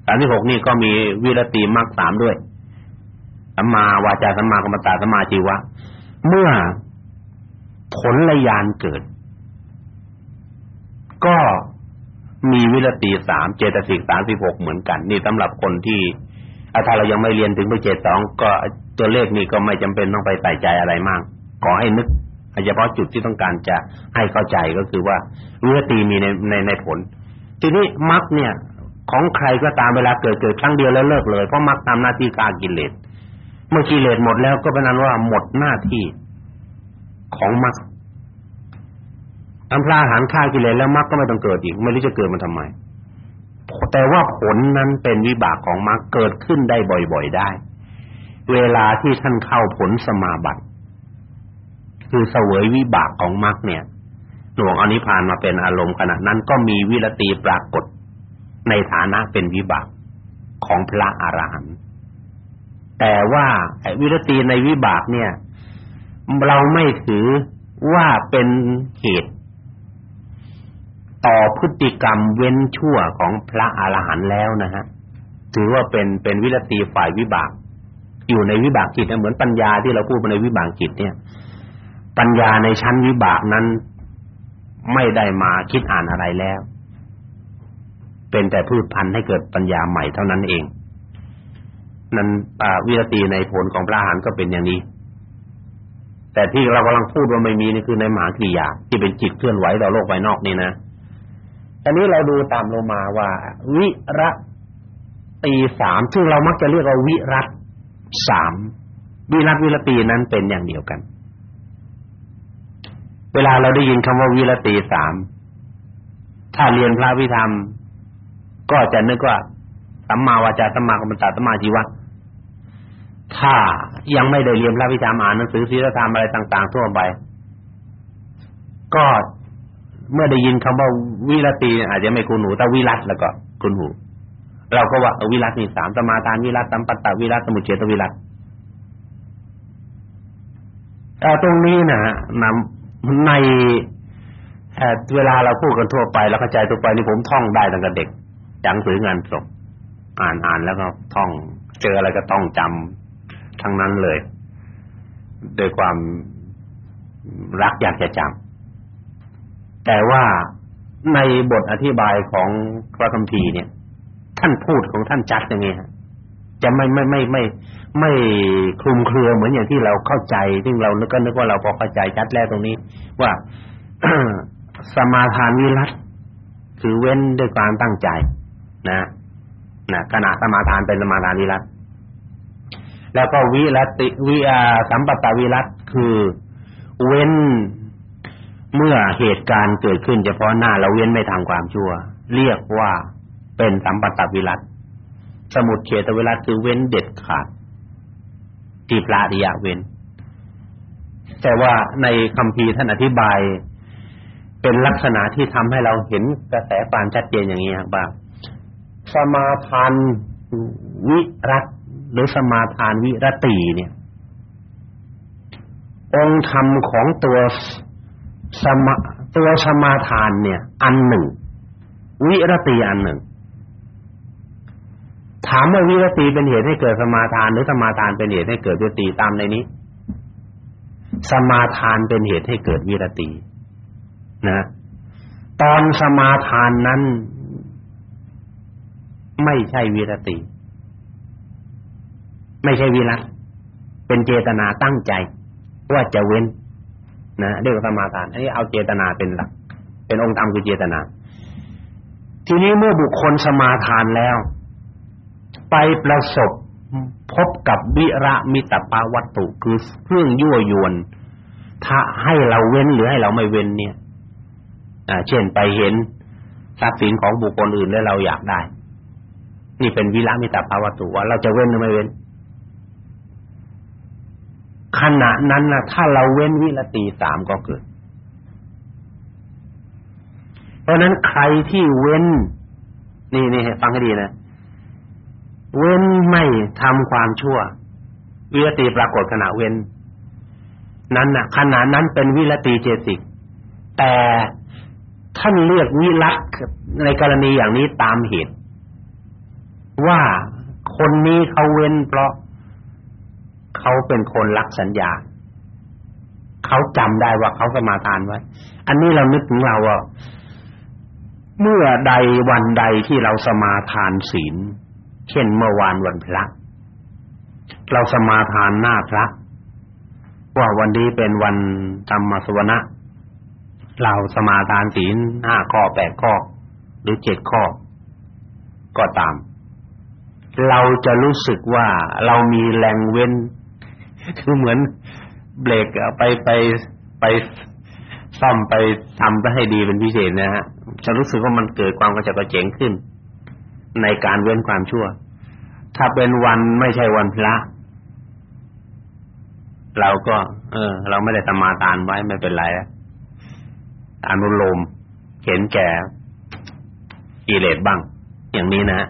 สามสิบหกนี่ก็มีวิรติมรรคสามด้วยสัมมาวาจาสัมมากรรมตาสัมมาจีวะ เมื่อผลละยานเกิด ก็มีวิรติสามเจตสิกสามสิบหกเหมือนกัน นี่สำหรับคนที่ถ้าเรายังไม่เรียนถึงปเจตสองก็ตัวเลขนี้ก็ไม่จำเป็นต้องไปใส่ใจอะไรมากขอให้นึกเฉพาะจุดที่ต้องการจะให้เข้าใจก็คือว่าวิรตีมีในในในผล ทีนี้มรรคเนี่ย ของใครก็ตามเวลาเกิดเกิดครั้งเดียวแล้วเลิกเลยเพราะมรรคทำหน้าที่กากิเลสเมื่อกิเลสหมดแล้วก็เป็นนั้นว่าหมดหน้าที่ของมรรค ทำพระอาหารฆ่ากิเลสแล้วมรรคก็ไม่ต้องเกิดอีก ไม่รู้จะเกิดมันทำไม แต่ว่าผลนั้นเป็นวิบากของมรรคเกิดขึ้นได้บ่อยๆได้ เวลาที่ท่านเข้าผลสมาบัติ คือเสวยวิบากของมรรคเนี่ยหลวงอนิพานมาเป็นอารมณ์ขณะนั้นก็มีวิรติปรากฏ ในฐานะเป็นวิบากของพระอรหันต์แต่ว่าวิรติในวิบากเนี่ย เราไม่ถือว่าเป็นเหตุ ต่อพฤติกรรมเว้นชั่วของพระอรหันต์แล้วนะฮะถือว่าเป็นเป็นวิรติฝ่ายวิบาก อยู่ในวิบากจิตเหมือนปัญญาที่เราพูดในวิบากจิตเนี่ย ปัญญาในชั้นวิบากนั้นไม่ได้มาคิดอ่านอะไรแล้ว เป็นแต่พืชพันธุ์ให้เกิดปัญญาใหม่เท่านั้นเอง นั้นวิรติในผลของพระอรหันต์ก็เป็นอย่างนี้แต่ที่เรากำลังพูดว่าไม่มีนี่คือในมหากริยาที่เป็นจิตเคลื่อนไหวต่อโลกภายนอกนี่นะ อันนี้เราดูตามลงมาว่า วิระตีสามซึ่งเรามักจะเรียกว่าวิรัตสามวิรัตวิรตีนั้นเป็นอย่างเดียวกัน เวลาเราได้ยินคำว่าวิรตีสามถ้าเรียนพระวิธรรม ก็จะนึกว่าสัมมาวาจาสัมมากัมมันตสัมมาชีวะถ้ายังไม่ได้เรียนพระวิธรรมอ่านหนังสือศีลธรรมอะไรต่าง ๆ ทั่วไป ก็ เมื่อได้ยินคำว่าวิรตีอาจจะไม่คุ้นหูแต่วิรัตแล้วก็คุ้นหูเราก็ว่าวิรัตนี่สามสมาทานวิรัตสัมปัตตวิรัตสมุเฉตวิรัตแต่ตรงนี้นะนำในเวลาเราพูดกันทั่วไปแล้วเข้าใจทั่วไปนี่ผมท่องได้ตั้งแต่เด็กจังสืองานศพอ่านอ่านแล้วก็ท่อง เจออะไรก็ต้องจำทั้งนั้นเลยโดยความรักอยากจะจำ แต่ว่าในบทอธิบายของพระคัมภีร์เนี่ย ท่านพูดของท่านจัดอย่างนี้ฮะจะไม่ไม่ไม่ไม่ ไม่คลุมเครือเหมือนอย่างที่เราเข้าใจ ซึ่งเรานึกก็นึกว่าเราพอเข้าใจชัดแล้วตรงนี้ ว่าสมาทานวิรัตคือเว้นด้วยการตั้งใจ นะนะขณะสมาทานเป็นสมาทานวิรัตแล้วก็วิรัติวิอาสัมปตวิรัตคือเว้น เมื่อเหตุการณ์เกิดขึ้นเฉพาะหน้าเราเว้นไม่ทำความชั่ว เรียกว่าเป็นสัมปตวิรัตสมุดเฉตวิรัตคือเว้นเด็ดขาดที่พระอริยะเว้น แต่ว่าในคัมภีร์ท่านอธิบาย เป็นลักษณะที่ทำให้เราเห็นกระแสความชัดเจนอย่างนี้ครับว่าสมาทานวิรัตหรือสมาทานวิรตีเนี่ย องค์ธรรมของตัว สมาตัวสมาทานเนี่ย อันหนึ่ง วิรตีอันหนึ่ง ถามว่าวิรตีเป็นเหตุให้เกิดสมาทาน หรือสมาทานเป็นเหตุให้เกิดวิรตีตามในนี้ สมาทานเป็นเหตุให้เกิดวิรตีนะตอนสมาทานนั้น ไม่ใช่วิรติ ไม่ใช่วิรัตเป็นเจตนาตั้งใจ ว่าจะเว้น นะเรียกว่าสมาทานอันนี้เอาเจตนาเป็นหลัก เป็นองค์ธรรมคือเจตนา ทีนี้เมื่อบุคคลสมาทานแล้ว ไปประสบพบกับวิระมิตปาวัตถุคือเครื่องยั่วยวนถ้าให้เราเว้นหรือให้เราไม่เว้นเนี่ยอ่าเช่นไปเห็นทรัพย์สินของบุคคลอื่นแล้วเราอยากได้ นี่เป็นวิรามิตาภาวตุว่าเราจะเว้นหรือไม่เว้น ขณะนั้นนะถ้าเราเว้นวิรติสามก็เกิด เพราะนั้นใครที่เว้น นี่นี่ฟังให้ดีนะ เว้นไม่ทำความชั่ว วิรติปรากฏขณะเว้น นั้นน่ะขณะนั้นเป็นวิรติเจติก แต่ท่านเรียกวิรัตในกรณีอย่างนี้ตามเหตุ ว่าคนนี้เขาเว้นเพราะ เขาเป็นคนรักสัญญา เขาจำได้ว่าเขาสมาทานไว้ อันนี้เรานึกถึงเราว่าเมื่อใดวันใดที่เราสมาทานศีล เช่นเมื่อวานวันพระ เราสมาทานหน้าพระว่าวันนี้เป็นวันธรรมสวนะ เราสมาทานศีลห้าข้อแปดข้อ หรือเจ็ดข้อ ก็ตาม เราจะรู้สึกว่าเรามีแรงเว้น คือเหมือนเบรกไปไปไปซ่อมไปทำไปให้ดีเป็นพิเศษนะฮะจะรู้สึกว่ามันเกิดความกระฉับกระเฉงขึ้น ในการเว้นความชั่ว ถ้าเป็นวันไม่ใช่วันพระเราก็ เออ เราไม่ได้สมาทานไว้ไม่เป็นไรอนุโลมเห็นแก่กิเลสบ้าง อย่างนี้นะ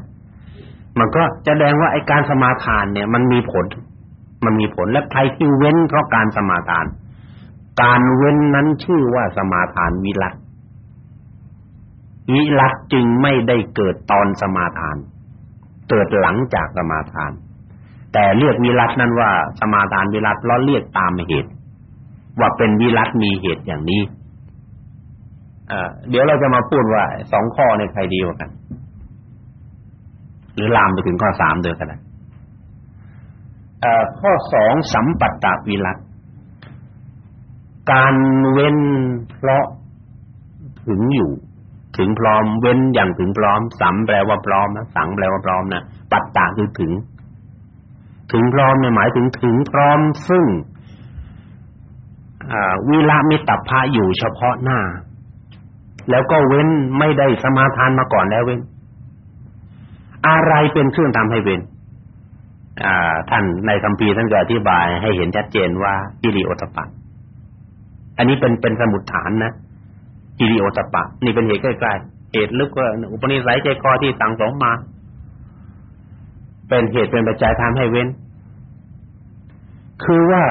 มันก็จะแสดงว่าไอการสมาทานเนี่ย มันมีผล มันมีผลและใครที่เว้นเพราะการสมาทาน การเว้นนั้นชื่อว่าสมาทานวิรัตวิรัตจึงไม่ได้เกิดตอนสมาทาน เกิดหลังจากสมาทาน แต่เรียกวิรัตนั้นว่าสมาทานวิรัตล้อเรียกตามเหตุ ว่าเป็นวิรัตมีเหตุอย่างนี้เดี๋ยวเราจะมาพูดว่าสองข้อในใครดีกว่ากัน หรือลามไปถึงข้อสามเดียวกันนะ ข้อสองสัมปัตตวิรัตการเว้นเพราะถึงอยู่ ถึงพร้อมเว้นอย่างถึงพร้อมสัมแปลว่าพร้อมนะสังแปลว่าพร้อมนะปัตตาคือถึง ถึงพร้อมเนี่ยหมายถึงถึงพร้อมซึ่งวิละมิตรภะอยู่เฉพาะหน้า แล้วก็เว้นไม่ได้สมาทานมาก่อนแล้วเว้น อะไรเป็นเครื่องทำให้เว้น ท่านในคัมภีร์ท่านก็อธิบายให้เห็นชัดเจนว่าอิริโอตปะ อันนี้เป็นเป็นสมุดฐานนะอิริโอตปะ นี่เป็นเหตุใกล้ๆเหตุลึกว่าอุปนิสัยใจคอที่สั่งสมมา เป็นเหตุเป็นปัจจัยทำให้เว้น คือว่า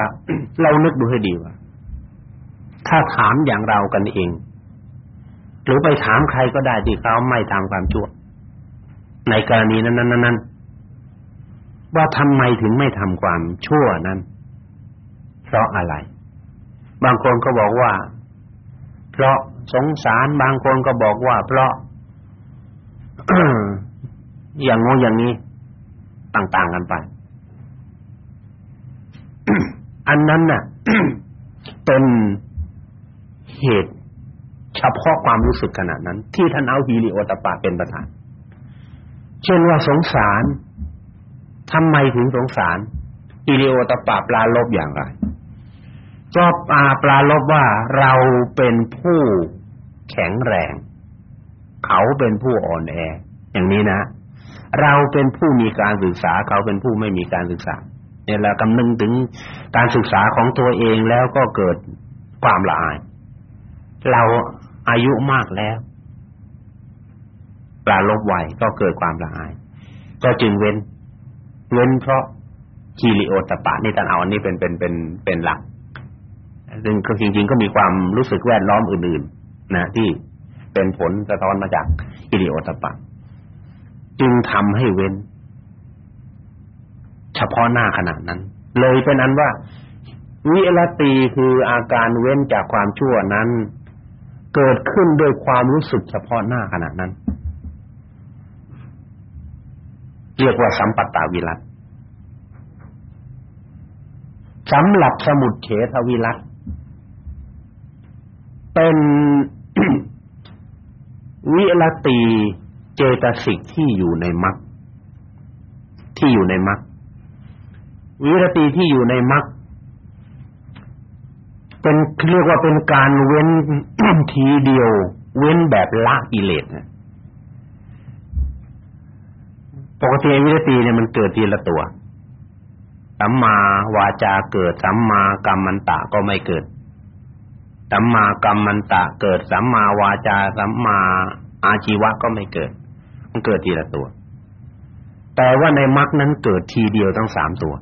เรานึกดูให้ดีว่า ถ้าถามอย่างเรากันเอง หรือไปถามใครก็ได้ที่เขาไม่ทำความชั่วในกรณีนั้นๆ ว่าทำไมถึงไม่ทำความชั่วนั้น เพราะอะไร บางคนก็บอกว่า เพราะสงสารบางคนก็บอกว่า เพราะ อย่างงงอย่างนี้ ต่าง ๆ กันไป อันนั้นน่ะ เป็นเหตุเฉพาะความรู้สึกขณะนั้น ที่ท่านเอาฮีริโอตปาเป็นประธาน เช่นว่าสงสาร ทำไมถึงสงสารฮีริโอตปาปลาลบอย่างไรก็ปลาปลาลบว่าเราเป็นผู้แข็งแรง เขาเป็นผู้อ่อนแอ อย่างนี้นะ เราเป็นผู้มีการศึกษา เขาเป็นผู้ไม่มีการศึกษาเนี่ยเรากำนึงถึงการศึกษาของตัวเองแล้วก็เกิดความละอาย เราอายุมากแล้วปลาลบไหวก็เกิดความละอาย ก็จึงเว้น ว้นเพราะคีริโอตปะนี่ท่านเอาอันนี้เป็นเป็นเป็นเป็นหลักซึ่งจริงๆก็มีความรู้สึกแวดล้อมอื่นๆนะที่เป็นผลสะท้อนมาจากคีริโอตปะ จึงทำให้เว้น เฉพาะหน้าขนาดนั้น เลยเป็นนั้นว่า วิรตีคืออาการเว้นจากความชั่วนั้น เกิดขึ้นด้วยความรู้สึกเฉพาะหน้าขณะนั้น เรียกว่าสัมปัตตวิรัตสำหรับสมุดเฉทวิรัตเป็นวิรตีเจตสิกที่อยู่ในมรรคที่อยู่ในมรรควิรตีที่อยู่ในมรรคเป็นเรียกว่าเป็นการเว้นทีเดียว เว้นแบบละกิเลสนะ ปกติวิรติเนี่ยมันเกิดทีละตัวสัมมาวาจาเกิดสัมมากัมมันตะก็ไม่เกิดสัมมากัมมันตะเกิดสัมมาวาจาสัมมาอาชีวะก็ไม่เกิด มันเกิดทีละตัว แต่ว่าในมรรคนั้นเกิดทีเดียวทั้งสามตัว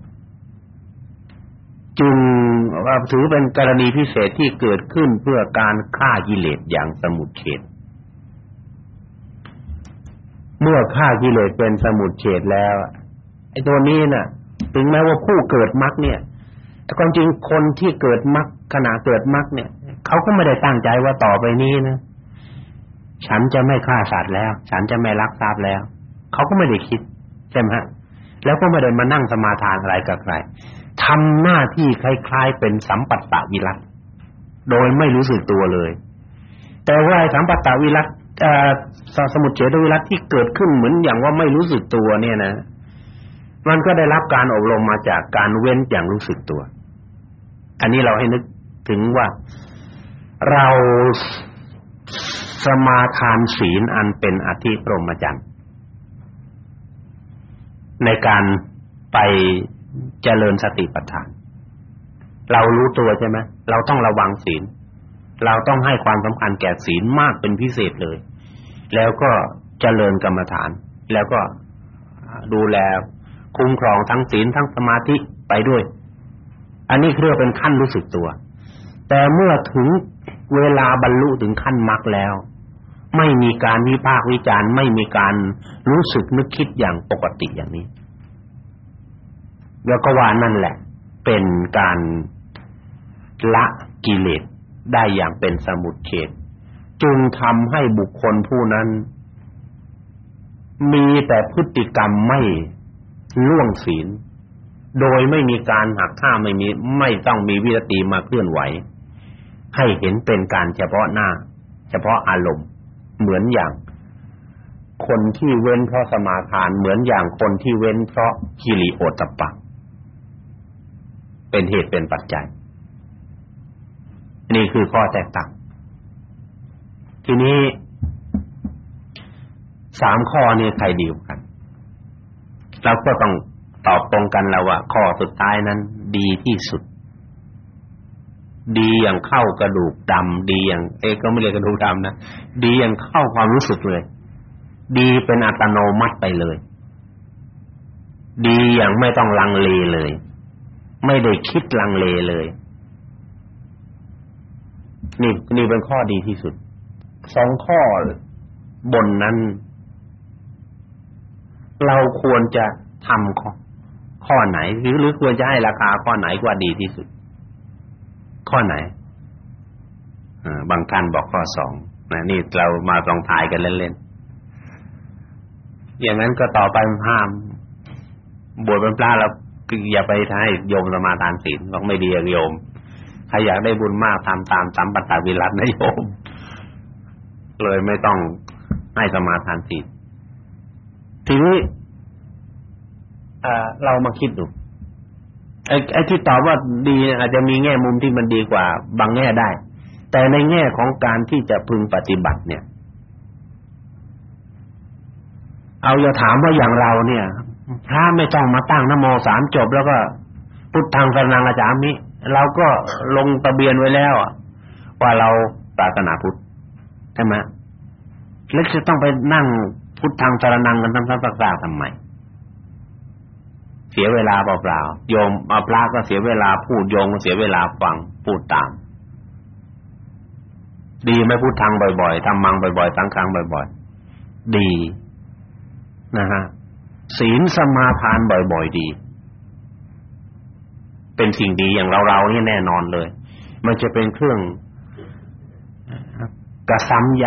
จึงถือเป็นกรณีพิเศษที่เกิดขึ้นเพื่อการฆ่ากิเลสอย่างสมุทเฉด เมื่อฆ่ากิเลสเป็นสมุทเฉดแล้วไอ้ตัวนี้น่ะ ถึงแม้ว่าผู้เกิดมรรคเนี่ยแต่ความจริงคนที่เกิดมรรคขณะเกิดมรรคเนี่ยเขาก็ไม่ได้ตั้งใจว่าต่อไปนี้นะฉันจะไม่ฆ่าสัตว์แล้ว ฉันจะไม่ลักทรัพย์แล้ว เขาก็ไม่ได้คิดใช่ไหมฮะแล้วก็ไม่ได้มานั่งสมาทานอะไรกับใครทำหน้าที่คล้ายๆเป็นสัมปัตตวิรัตโดยไม่รู้สึกตัวเลย แต่ว่าสัมปัตตวิรัต สมุทเฉทวิรัตที่เกิดขึ้นเหมือนอย่างว่าไม่รู้สึกตัวเนี่ยนะมันก็ได้รับการอบรมมาจากการเว้นอย่างรู้สึกตัว อันนี้เราให้นึกถึงว่าเราสมาทานศีลอันเป็นอธิปรมจันทร์ในการไปเจริญสติปัฏฐาน เรารู้ตัวใช่ไหมเราต้องระวังศีล เราต้องให้ความสำคัญแก่ศีลมากเป็นพิเศษเลย แล้วก็เจริญกรรมฐาน แล้วก็ดูแลคุ้มครองทั้งศีลทั้งสมาธิไปด้วย อันนี้เรียกเป็นขั้นรู้สึกตัว แต่เมื่อถึงเวลาบรรลุถึงขั้นมรรคแล้ว ไม่มีการวิพากษ์วิจารณ์ ไม่มีการรู้สึกนึกคิดอย่างปกติอย่างนี้ แล้วก็ว่านั่นแหละ เป็นการละกิเลสได้อย่างเป็นสมุทเฉด จึงทำให้บุคคลผู้นั้น มีแต่พฤติกรรมไม่ล่วงศีล โดยไม่มีการหักห้ามไม่มีไม่ต้องมีวิรติมาเคลื่อนไหว ให้เห็นเป็นการเฉพาะหน้า เฉพาะอารมณ์ เหมือนอย่างคนที่เว้นเพราะสมาทานเหมือนอย่างคนที่เว้นเพราะกิริโอตปะ เป็นเหตุเป็นปัจจัย นี่คือข้อแตกต่าง ทีนี้สามข้อนี้ใครดีกว่ากัน เราก็ต้องตอบตรงกันแล้วว่าข้อสุดท้ายนั้น ดีที่สุด ดีอย่างเข้ากระดูกดำดีอย่างเอ๊ะก็ไม่เรียกกระดูกดำนะดีอย่างเข้าความรู้สึกเลย ดีเป็นอัตโนมัติไปเลย ดีอย่างไม่ต้องลังเลเลย ไม่ได้คิดลังเลเลย นี่นี่เป็นข้อดีที่สุด สองข้อบนนั้น เราควรจะทำข้อข้อไหน หรือหรือควรจะให้ราคาข้อไหนกว่าดีที่สุด ข้อไหนบางท่านบอกข้อสองนะนี่เรามาลองทายกันเล่นๆอย่างนั้นก็ต่อไปห้ามบวชเป็นพระแล้วอย่าไปให้โยมสมาทานศีลบอกไม่ดีโยมใครอยากได้บุญมากทำตามสัมปตาวิรัตนะโยม เลยไม่ต้องให้สมาทานศีลทีนี้เรามาคิดดูไอ้ไอ้ที่ตอบว่าดีอาจจะมีแง่มุมที่มันดีกว่า บางแง่ได้ แต่ในแง่ของการที่จะพึงปฏิบัติ เนี่ย เอาอย่าถามว่าอย่างเราเนี่ยพระไม่ต้องมาตั้งนโมสามจบแล้วก็ พุทธังสรนังอาจามิเราก็ลงทะเบียนไว้แล้วว่าเราศาสนาพุทธ ใช่ไหมแล้วจะต้องไปนั่งพุทธังสรนังกันทั้งทั้งสักๆทำไมเสียเวลาเปล่าๆโยมมาพระก็เสียเวลาพูดโยมก็เสียเวลาฟังพูดตาม ดีไม่พูดทางบ่อยๆทำมังบ่อยๆตั้งครั้งบ่อย ๆ ดีนะฮะศีลสมาทานบ่อย ๆ ดี เป็นสิ่งดีอย่างเราๆนี่แน่นอนเลย มันจะเป็นเครื่อง กระซ้ำ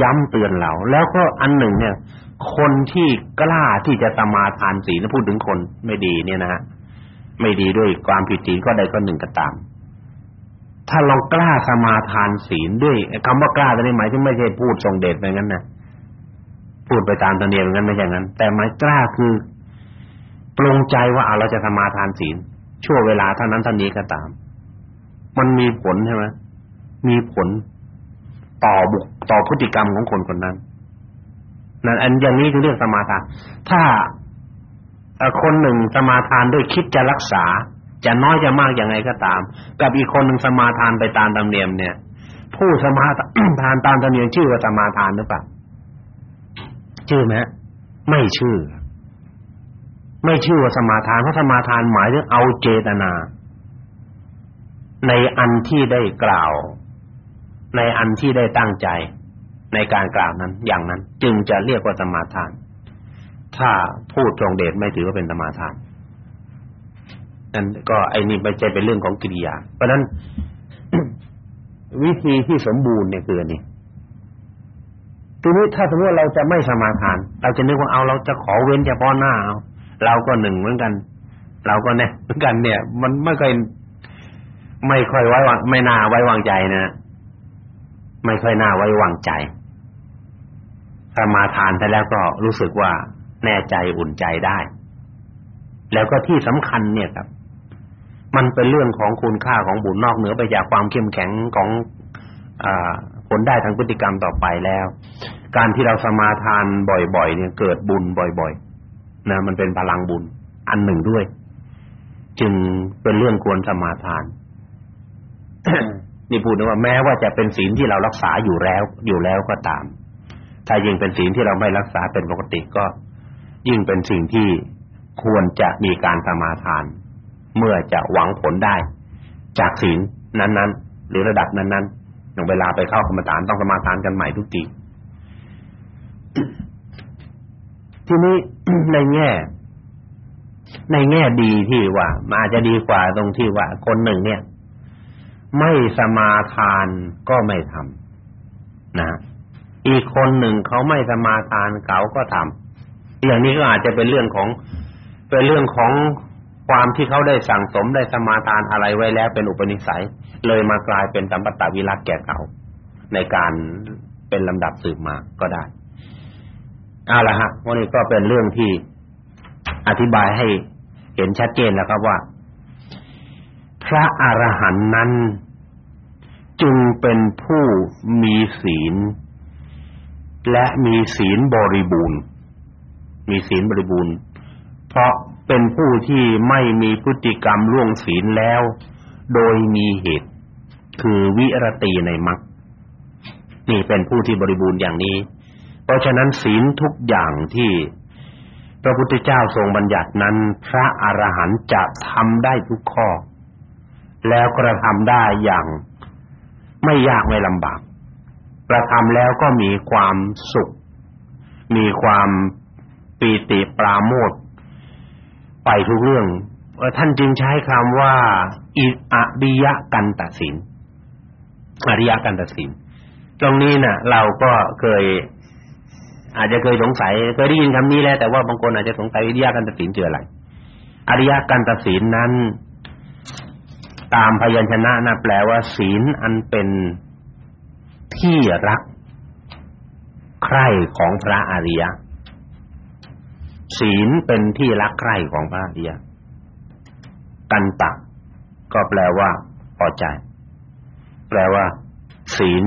ย้ำเตือนเรา แล้วก็อันหนึ่งเนี่ย คนที่กล้าที่จะสมาทานศีลพูดถึงคนไม่ดีเนี่ยนะฮะไม่ดีด้วยความผิดศีลก็ใดก็หนึ่งก็ตาม ถ้าลองกล้าสมาทานศีลด้วยคำว่ากล้าตรงนี้หมายถึงไม่ใช่พูดทรงเดชไปงั้นนะพูดไปตามตะเนียมงั้นไม่ใช่งั้น แต่หมายกล้าคือปรงใจว่าเอาเราจะสมาทานศีลชั่วเวลาเท่านั้นเท่านี้ก็ตาม มันมีผลใช่ไหมมีผล ต่อบุคต่อพฤติกรรมของคนคนนั้นนั่นอันอย่างนี้คือเรื่องสมาทาน ถ้าคนหนึ่งสมาทานด้วยคิดจะรักษา จะน้อยจะมากอย่างไรก็ตาม กับอีกคนหนึ่งสมาทานไปตามธรรมเนียมเนี่ย ผู้สมาทานตามธรรมเนียมชื่อว่าสมาทานหรือเปล่าชื่อไหมไม่ชื่อ ไม่ชื่อว่าสมาทานเพราะสมาทานหมายถึงเอาเจตนา ในอันที่ได้กล่าว ในอันที่ได้ตั้งใจในการกล่าวนั้น อย่างนั้น จึงจะเรียกว่าสมาทาน ถ้าพูดตรงเดชไม่ถือว่าเป็นสมาทานนั่นก็ไอ้นี่ไม่ใช่เป็นเรื่องของกิริยา เพราะนั้น วิธีที่สมบูรณ์เนี่ยคืออันนี้ทีนี้ถ้าสมมติเราจะไม่สมาทาน เราจะนึกว่าเอาเราจะขอเว้นเฉพาะหน้าเอาเราก็หนึ่งเหมือนกัน เราก็เนี่ยเหมือนกันเนี่ย มันไม่เคยไม่ค่อยไว้วางไม่น่าไว้วางใจนะ ไม่ค่อยน่าไว้วางใจสมาทานแต่แล้วก็รู้สึกว่าแน่ใจอุ่นใจได้ แล้วก็ที่สำคัญเนี่ยครับ มันเป็นเรื่องของคุณค่าของบุญนอกเหนือไปจากความเข้มแข็งของอผลได้ทางพฤติกรรมต่อไปแล้ว การที่เราสมาทานบ่อยๆเนี่ยเกิดบุญบ่อยๆนะมันเป็นพลังบุญอันหนึ่งด้วย จึงเป็นเรื่องควรสมาทาน นี่พูดนะว่าแม้ว่าจะเป็นศีลที่เรารักษาอยู่แล้ว อยู่แล้วก็ตาม ถ้ายิ่งเป็นสิ่งที่เราไม่รักษาเป็นปกติก็ ยิ่งเป็นสิ่งที่ควรจะมีการสมาทาน เมื่อจะหวังผลได้ จากศีลนั้น ๆ หรือระดับนั้นๆอย่างเวลาไปเข้ากรรมฐานต้องสมาทานกันใหม่ทุกทีทีนี้ในแง่ ในแง่ดีที่ว่ามันอาจจะดีกว่าตรงที่ว่าคนหนึ่งเนี่ย ไม่สมาทานก็ไม่ทำนะอีกคนหนึ่งเขาไม่สมาทานเขาก็ทำอย่างนี้ก็อาจจะเป็นเรื่องของเป็นเรื่องของความที่เขาได้สั่งสมได้สมาทานอะไรไว้แล้วเป็นอุปนิสัย เลยมากลายเป็นสัมปตวิรัตแก่เขาในการเป็นลำดับสืบมาก็ได้เอาละฮะวันนี้ก็เป็นเรื่องที่อธิบายให้เห็นชัดเจนแล้วครับว่า พระอรหันต์นั้น จึงเป็นผู้มีศีล และมีศีลบริบูรณ์ มีศีลบริบูรณ์ เพราะเป็นผู้ที่ไม่มีพฤติกรรมล่วงศีลแล้ว โดยมีเหตุ คือวิรติในมรรคนี่เป็นผู้ที่บริบูรณ์อย่างนี้ เพราะฉะนั้นศีลทุกอย่างที่พระพุทธเจ้าทรงบัญญัตินั้น พระอรหันต์จะทำได้ทุกข้อ แล้วกระทำได้อย่าง ไม่ยากไม่ลำบากกระทำแล้วก็มีความสุข มีความปีติปราโมทย์ไปทุกเรื่องท่านจึงใช้คำว่าอิอริยกันตสินอริยกันตสินตรงนี้น่ะ เราก็เคย อาจจะเคยสงสัยเคยได้ยินคำนี้แล้วแต่ว่าบางคนอาจจะสงสัยอริยกันตสินคืออะไรอริยกันตสินนั้น ตามพยัญชนะน่ะแปลว่า ศีลอันเป็นที่รักใคร่ของพระอริยะ ศีลเป็นที่รักใคร่ของพระอริยะ กันตะก็แปลว่าพอใจ แปลว่า ศีล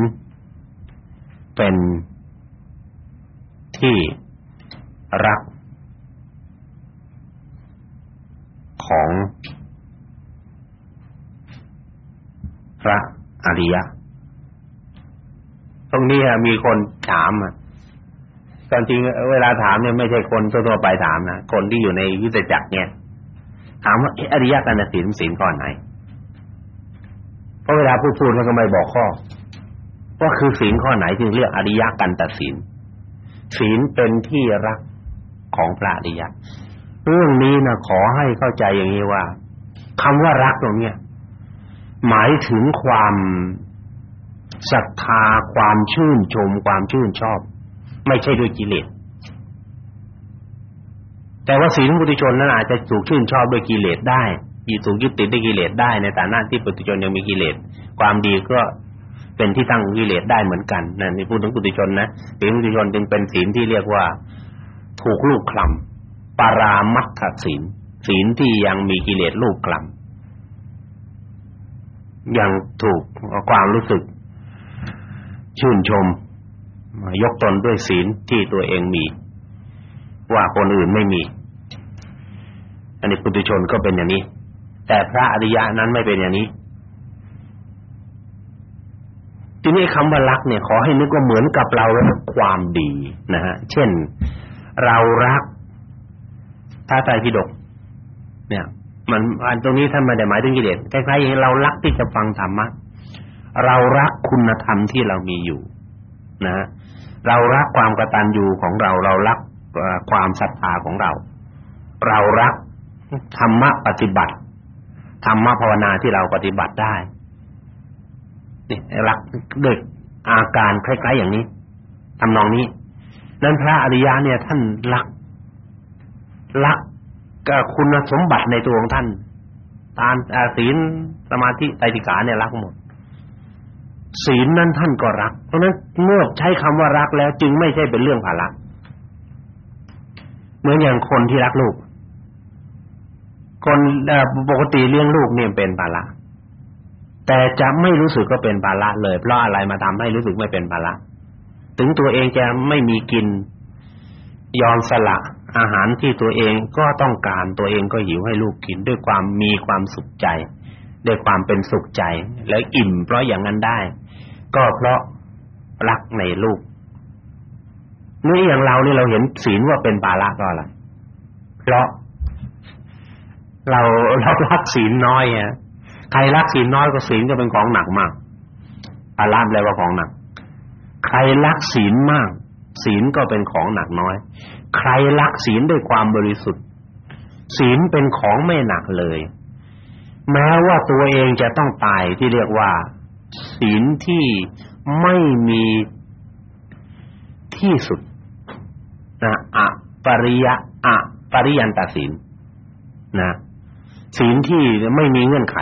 เป็นที่รักของพ ระอริยะ ตรงนี้มีคนถามอะตอนจริงเวลาถามเนี่ยไม่ใช่คนทั่วๆไปถามนะคนที่อยู่ในวิทยจักรเนี่ย ถามว่าอริยกันศีลศีลข้อไหนเพราะเวลาพูดพูดแล้วก็ไม่บอกข้อว่าคือศีลข้อไหนจึงเรียกอริยกันตศีลศีลเป็นที่รักของพระอริยะเรื่องนี้นะขอให้เข้าใจอย่างนี้ว่าคำว่ารักตรงเนี้ย หมายถึงความศรัทธาความชื่นชมความชื่นชอบ ไม่ใช่ด้วยกิเลสแต่ว่าศีลปุถุชนนั้นอาจจะถูกชื่นชอบด้วยกิเลสได้ยึดถูกยึดติดด้วยกิเลสได้ในฐานะที่ปุถุชนยังมีกิเลสความดีก็เป็นที่ตั้งกิเลสได้เหมือนกันนั่นนี่พูดถึงปุถุชนนะศีลปุถุชนจึงเป็นศีลที่เรียกว่า ถูกลูกคลำปารามัตถศีลศีลที่ยังมีกิเลสลูกคลำ ยังถูกความรู้สึก ชื่นชม ยกตนด้วยศีลที่ตัวเองมี ว่าคนอื่นไม่มี อันนี้ปุถุชนก็เป็นอย่างนี้ แต่พระอริยะนั้นไม่เป็นอย่างนี้ ทีนี้คำว่ารักเนี่ย ขอให้นึกว่าเหมือนกับเรารักความดีนะฮะเช่น เรารักพระไตรปิฎกเนี่ย มันอันตรงนี้ท่านไม่ได้หมายถึงกิเลสคล้ายๆอย่างเรารักที่จะฟังธรรมะเรารักคุณธรรมที่เรามีอยู่ นะ เรารักความกตัญญูของเรา เรารักความศรัทธาของเรา เรารักธรรมะปฏิบัติธรรมะภาวนาที่เราปฏิบัติได้นี่รักด้วยอาการคล้ายๆอย่างนี้ทำนองนี้ นั้นพระอริยะเนี่ยท่านรักรัก กับคุณสมบัติในตัวของท่านทานศีลสมาธิไตติกาเนี่ยรักหมดศีลนั้นท่านก็รัก เพราะนั้นเมื่อใช้คำว่ารักแล้ว จึงไม่ใช่เป็นเรื่องภาระเหมือนอย่างคนที่รักลูก คนปกติเลี้ยงลูกเนี่ยเป็นภาระแต่จะไม่รู้สึกก็เป็นภาระเลย เพราะอะไรมาทำให้รู้สึกไม่เป็นภาระถึงตัวเองจะไม่มีกินยอมสละ อาหารที่ตัวเองก็ต้องการตัวเองก็หิวให้ลูกกินด้วยความมีความสุขใจด้วยความเป็นสุขใจ และอิ่มเพราะอย่างนั้นได้ ก็เพราะรักในลูกนี่อย่างเรานี่เราเห็นศีลว่าเป็นภาระก็อะไรเพราะ เราเรารักศีลน้อยอะใครรักศีลน้อยก็ศีลก็เป็นของหนักมากอาลามแปลว่าของหนัก ใครรักศีลมาก ศีลก็เป็นของหนักน้อย ใครรักศีลด้วยความบริสุทธิ์ ศีลเป็นของไม่หนักเลย แม้ว่าตัวเองจะต้องตายที่เรียกว่า ศีลที่ไม่มีที่สุดนะอะปริยะอะปริยันตศีลนะศีลที่ไม่มีเงื่อนไข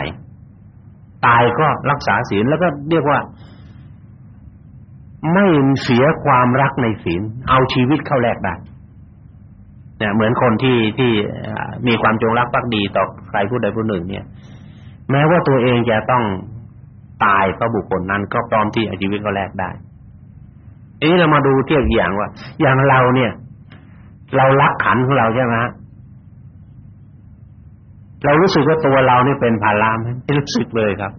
ตายก็รักษาศีลแล้วก็เรียกว่า ไม่เสียความรักในศีลเอาชีวิตเข้าแลกได้เนี่ยเหมือนคนที่ที่มีความจงรักภักดีต่อใครผู้ใดผู้หนึ่ง เนี่ย แม้ว่าตัวเองจะต้องตายเพราะบุคคลนั้นก็พร้อมที่เอาชีวิตเขาแลกได้เอ๊ะเรามาดูเทียบอย่างว่า อย่างเราเนี่ย เรารักขันของเราใช่ไหมฮะเรารู้สึกว่าตัวเราเนี่ยเป็นภาระไหมไม่รู้สึกเลยครับ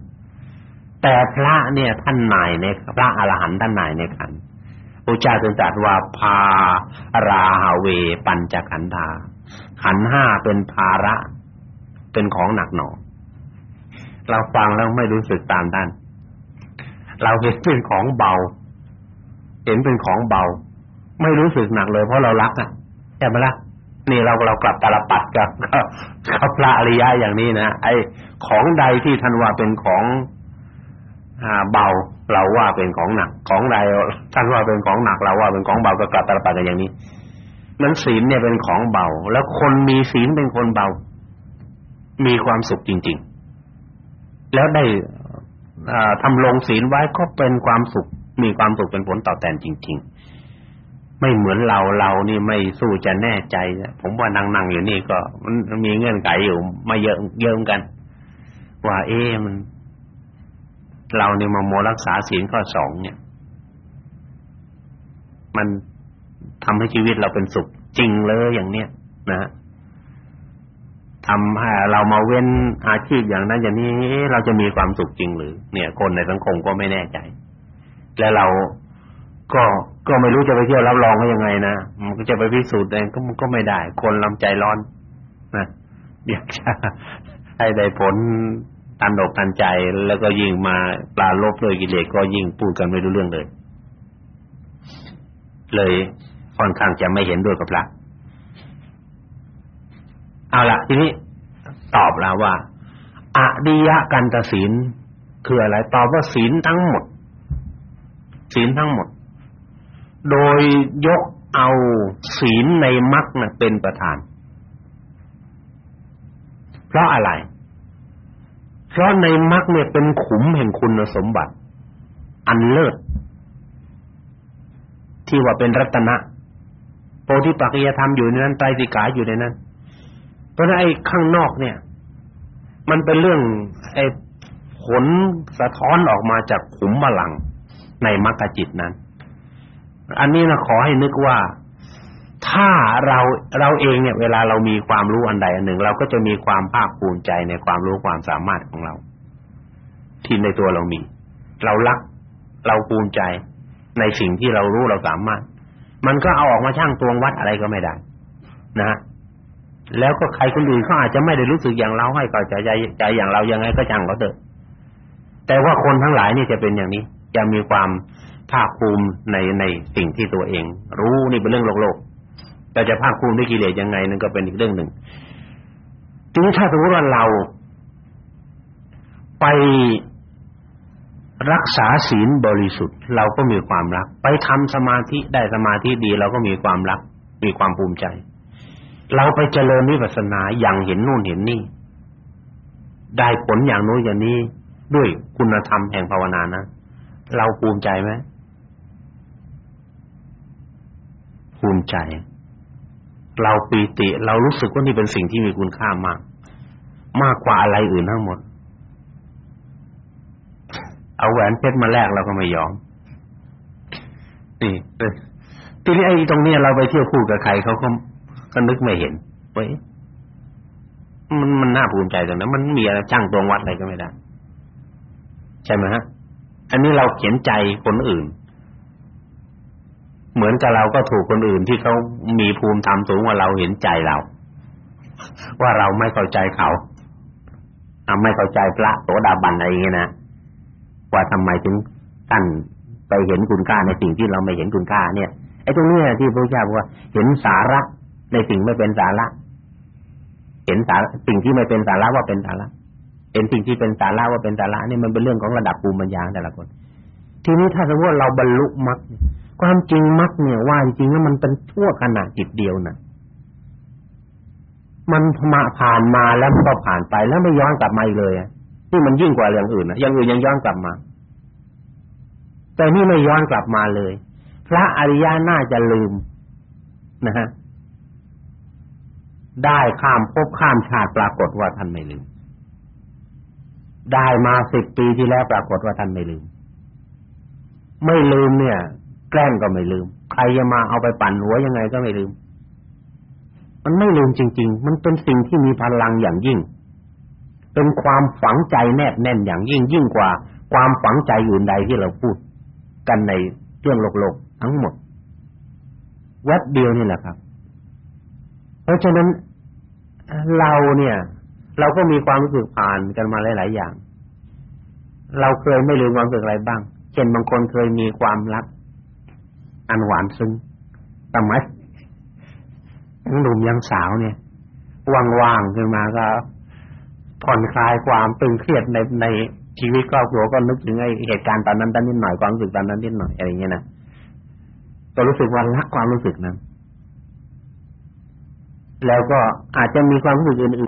แต่พระเนี่ยท่านนายในพระอรหันต์ท่านนายในขันพระเจ้าทรงตรัสว่าพาราหาเวปัญจขันธาขันห้าเป็นภาระ เป็นของหนักหน่อเราฟังแล้วไม่รู้สึกตามท่านเราเห็นเป็นของเบา เห็นเป็นของเบา ไม่รู้สึกหนักเลยเพราะเรารักอะใช่ไหมล่ะนี่เราเรากลับตาลปัดกับกับพระอริยะอย่างนี้นะไอ้ของใดที่ท่านว่าเป็นของ เบาเราว่าเป็นของหนักของใดท่านว่าเป็นของหนักเราว่าเป็นของเบาก็กลับตาลปัดกันอย่างนี้นั้นศีลเนี่ยเป็นของเบา แล้วคนมีศีลเป็นคนเบา มีความสุขจริง ๆ แล้วได้อ่าทำลงศีลไว้ก็เป็นความสุข มีความสุขเป็นผลตอบแทนจริง ๆ ไม่เหมือนเราเรานี่ไม่สู้จะแน่ใจผมว่านั่งๆอยู่นี่ก็ มันมีเงื่อนไขอยู่มาเยอะเยอะกัน ว่าเอ๊ะมัน เราเนี่ยมาโมรักษาศีลข้อสองเนี่ย มันทำให้ชีวิตเราเป็นสุขจริงเลยอย่างเนี้ยนะทำให้เรามาเว้นอาชีพอย่างนั้นอย่างนี้เราจะมีความสุขจริงหรือ เนี่ย คนในสังคมก็ไม่แน่ใจ และเราก็ก็ไม่รู้จะไปเที่ยวรับรองเขายังไงนะมันก็จะไปพิสูจน์เองก็มันก็ไม่ได้ คนลำใจร้อนนะอยากจะให้ได้ผล ตันอกตันใจแล้วก็ยิ่งมาปลาลบด้วยกิเลสก็ยิ่งพูดกันไม่รู้เรื่องเลย เลยค่อนข้างจะไม่เห็นด้วยกับพระเอาละทีนี้ตอบแล้วว่าอดิยกันตศีลคืออะไรตอบว่าศีลทั้งหมด ศีลทั้งหมด โดยยกเอาศีลในมรรคเป็นประธาน เพราะอะไร ราะในมรรคเนี่ยเป็นขุมแห่งคุณสมบัติ อันเลิศที่ว่าเป็นรัตนะโพธิปัจจยธรรมอยู่ในนั้นไตรสิกขาอยู่ในนั้น เพราะนั้นไอ้ข้างนอกเนี่ย มันเป็นเรื่องไอ้ผลสะท้อนออกมาจากขุมพลังในมรรคจิตนั้น อันนี้นะขอให้นึกว่า ถ้าเราเราเองเนี่ยเวลาเรามีความรู้อันใดอันหนึ่ง เราก็จะมีความภาคภูมิใจในความรู้ความสามารถของเรา ที่ในตัวเรามี เรารัก เราภูมิใจในสิ่งที่เรารู้เราสามารถ มันก็เอาออกมาช่างตวงวัดอะไรก็ไม่ได้ นะแล้วก็ใครคนอื่นเขาอาจจะไม่ได้รู้สึกอย่างเราให้เข้าใจใจอย่างเรายังไงก็ช่างเขาเถอะแต่ว่าคนทั้งหลายนี่จะเป็นอย่างนี้ จะมีความภาคภูมิในในสิ่งที่ตัวเอง รู้นี่เป็นเรื่องโลกโลก แต่จะภาคภูมิด้วยกิเลสยังไงนั่นก็เป็นอีกเรื่องหนึ่งทีนี้ถ้าสมมติว่าเรา ไปรักษาศีลบริสุทธิ์ เราก็มีความรัก ไปทำสมาธิได้สมาธิดี เราก็มีความรัก มีความภูมิใจ เราไปเจริญวิปัสสนาอย่างเห็นนู่นเห็นนี่ ได้ผลอย่างโน้นอย่างนี้ด้วยคุณธรรมแห่งภาวนานะเราภูมิใจไหมภูมิใจ เราปีติ เรารู้สึกว่านี่เป็นสิ่งที่มีคุณค่ามาก มากกว่าอะไรอื่นทั้งหมด เอาแหวนเพชรมาแลกเราก็ไม่ยอมนี่ทีนี้ไอ้ตรงนี้เราไปเที่ยวพูดกับใครเขาก็ก็นึกไม่เห็นเว้ยมันมันน่าภูมิใจตรงนั้นมันมีอะไรจ้างตรงวัดอะไรก็ไม่ได้ ใช่ไหมฮะ อันนี้เราเขียนใจคนอื่น เหมือนกับเราก็ถูกคนอื่นที่เขามีภูมิธรรมสูงกว่าเราเห็นใจเรา ว่าเราไม่เข้าใจเขาทำไม่เข้าใจพระโสดาบันอะไรอย่างเงี้ยนะว่าทำไมถึงท่านไปเห็นคุณค่าในสิ่งที่เราไม่เห็นคุณค่าเนี่ยไอ้ตรงนี้ที่พระเจ้าบอกว่า เห็นสาระในสิ่งไม่เป็นสาระ เห็นสาระสิ่งที่ไม่เป็นสาระว่าเป็นสาระเห็นสิ่งที่เป็นสาระว่าเป็นสาระนี่มันเป็นเรื่องของระดับภูมิปัญญาแต่ละคน ทีนี้ถ้าสมมติเราบรรลุมรรค ความจริงมรรคเนี่ยว่าจริงแล้วมันเป็นชั่วขณะจิตเดียวนะมันมาผ่านมาแล้วมันก็ผ่านไปแล้วไม่ย้อนกลับมาอีกเลยนี่มันยิ่งกว่าอย่างอื่นนะอย่างอื่นยังย้อนกลับมา แต่นี่ไม่ย้อนกลับมาเลย พระอริยะน่าจะลืมนะฮะได้ข้ามภพข้ามชาติปรากฏว่าท่านไม่ลืม ได้มาสิบปีที่แล้วปรากฏว่าท่านไม่ลืม ไม่ลืมเนี่ย แกล้งก็ไม่ลืม ใครจะมาเอาไปปั่นหัวยังไงก็ไม่ลืม มันไม่ลืมจริง ๆ มันเป็นสิ่งที่มีพลังอย่างยิ่ง เป็นความฝังใจแนบแน่นอย่างยิ่งยิ่งกว่า ความฝังใจอื่นใดที่เราพูด กันในเรื่องโลกๆทั้งหมดแวบเดียวนี่แหละครับ เพราะฉะนั้นเราเนี่ย เราก็มีความรู้สึกผ่านกันมาหลายๆอย่าง เราเคยไม่ลืมความรู้สึกอะไรบ้าง เช่นบางคนเคยมีความรัก อันหวานซึ้งสมัยยังหนุ่มยังสาวเนี่ยว่างๆขึ้นมาก็ผ่อนคลายความตึงเครียดในในชีวิตครอบครัวก็นึกถึงไอ้เหตุการณ์ตอนนั้นตอนนิดหน่อยความรู้สึกตอนนั้นนิดหน่อยอะไรเงี้ยนะก็รู้สึกว่ารักความรู้สึกนั้น แล้วก็อาจจะมีความรู้สึกอื่น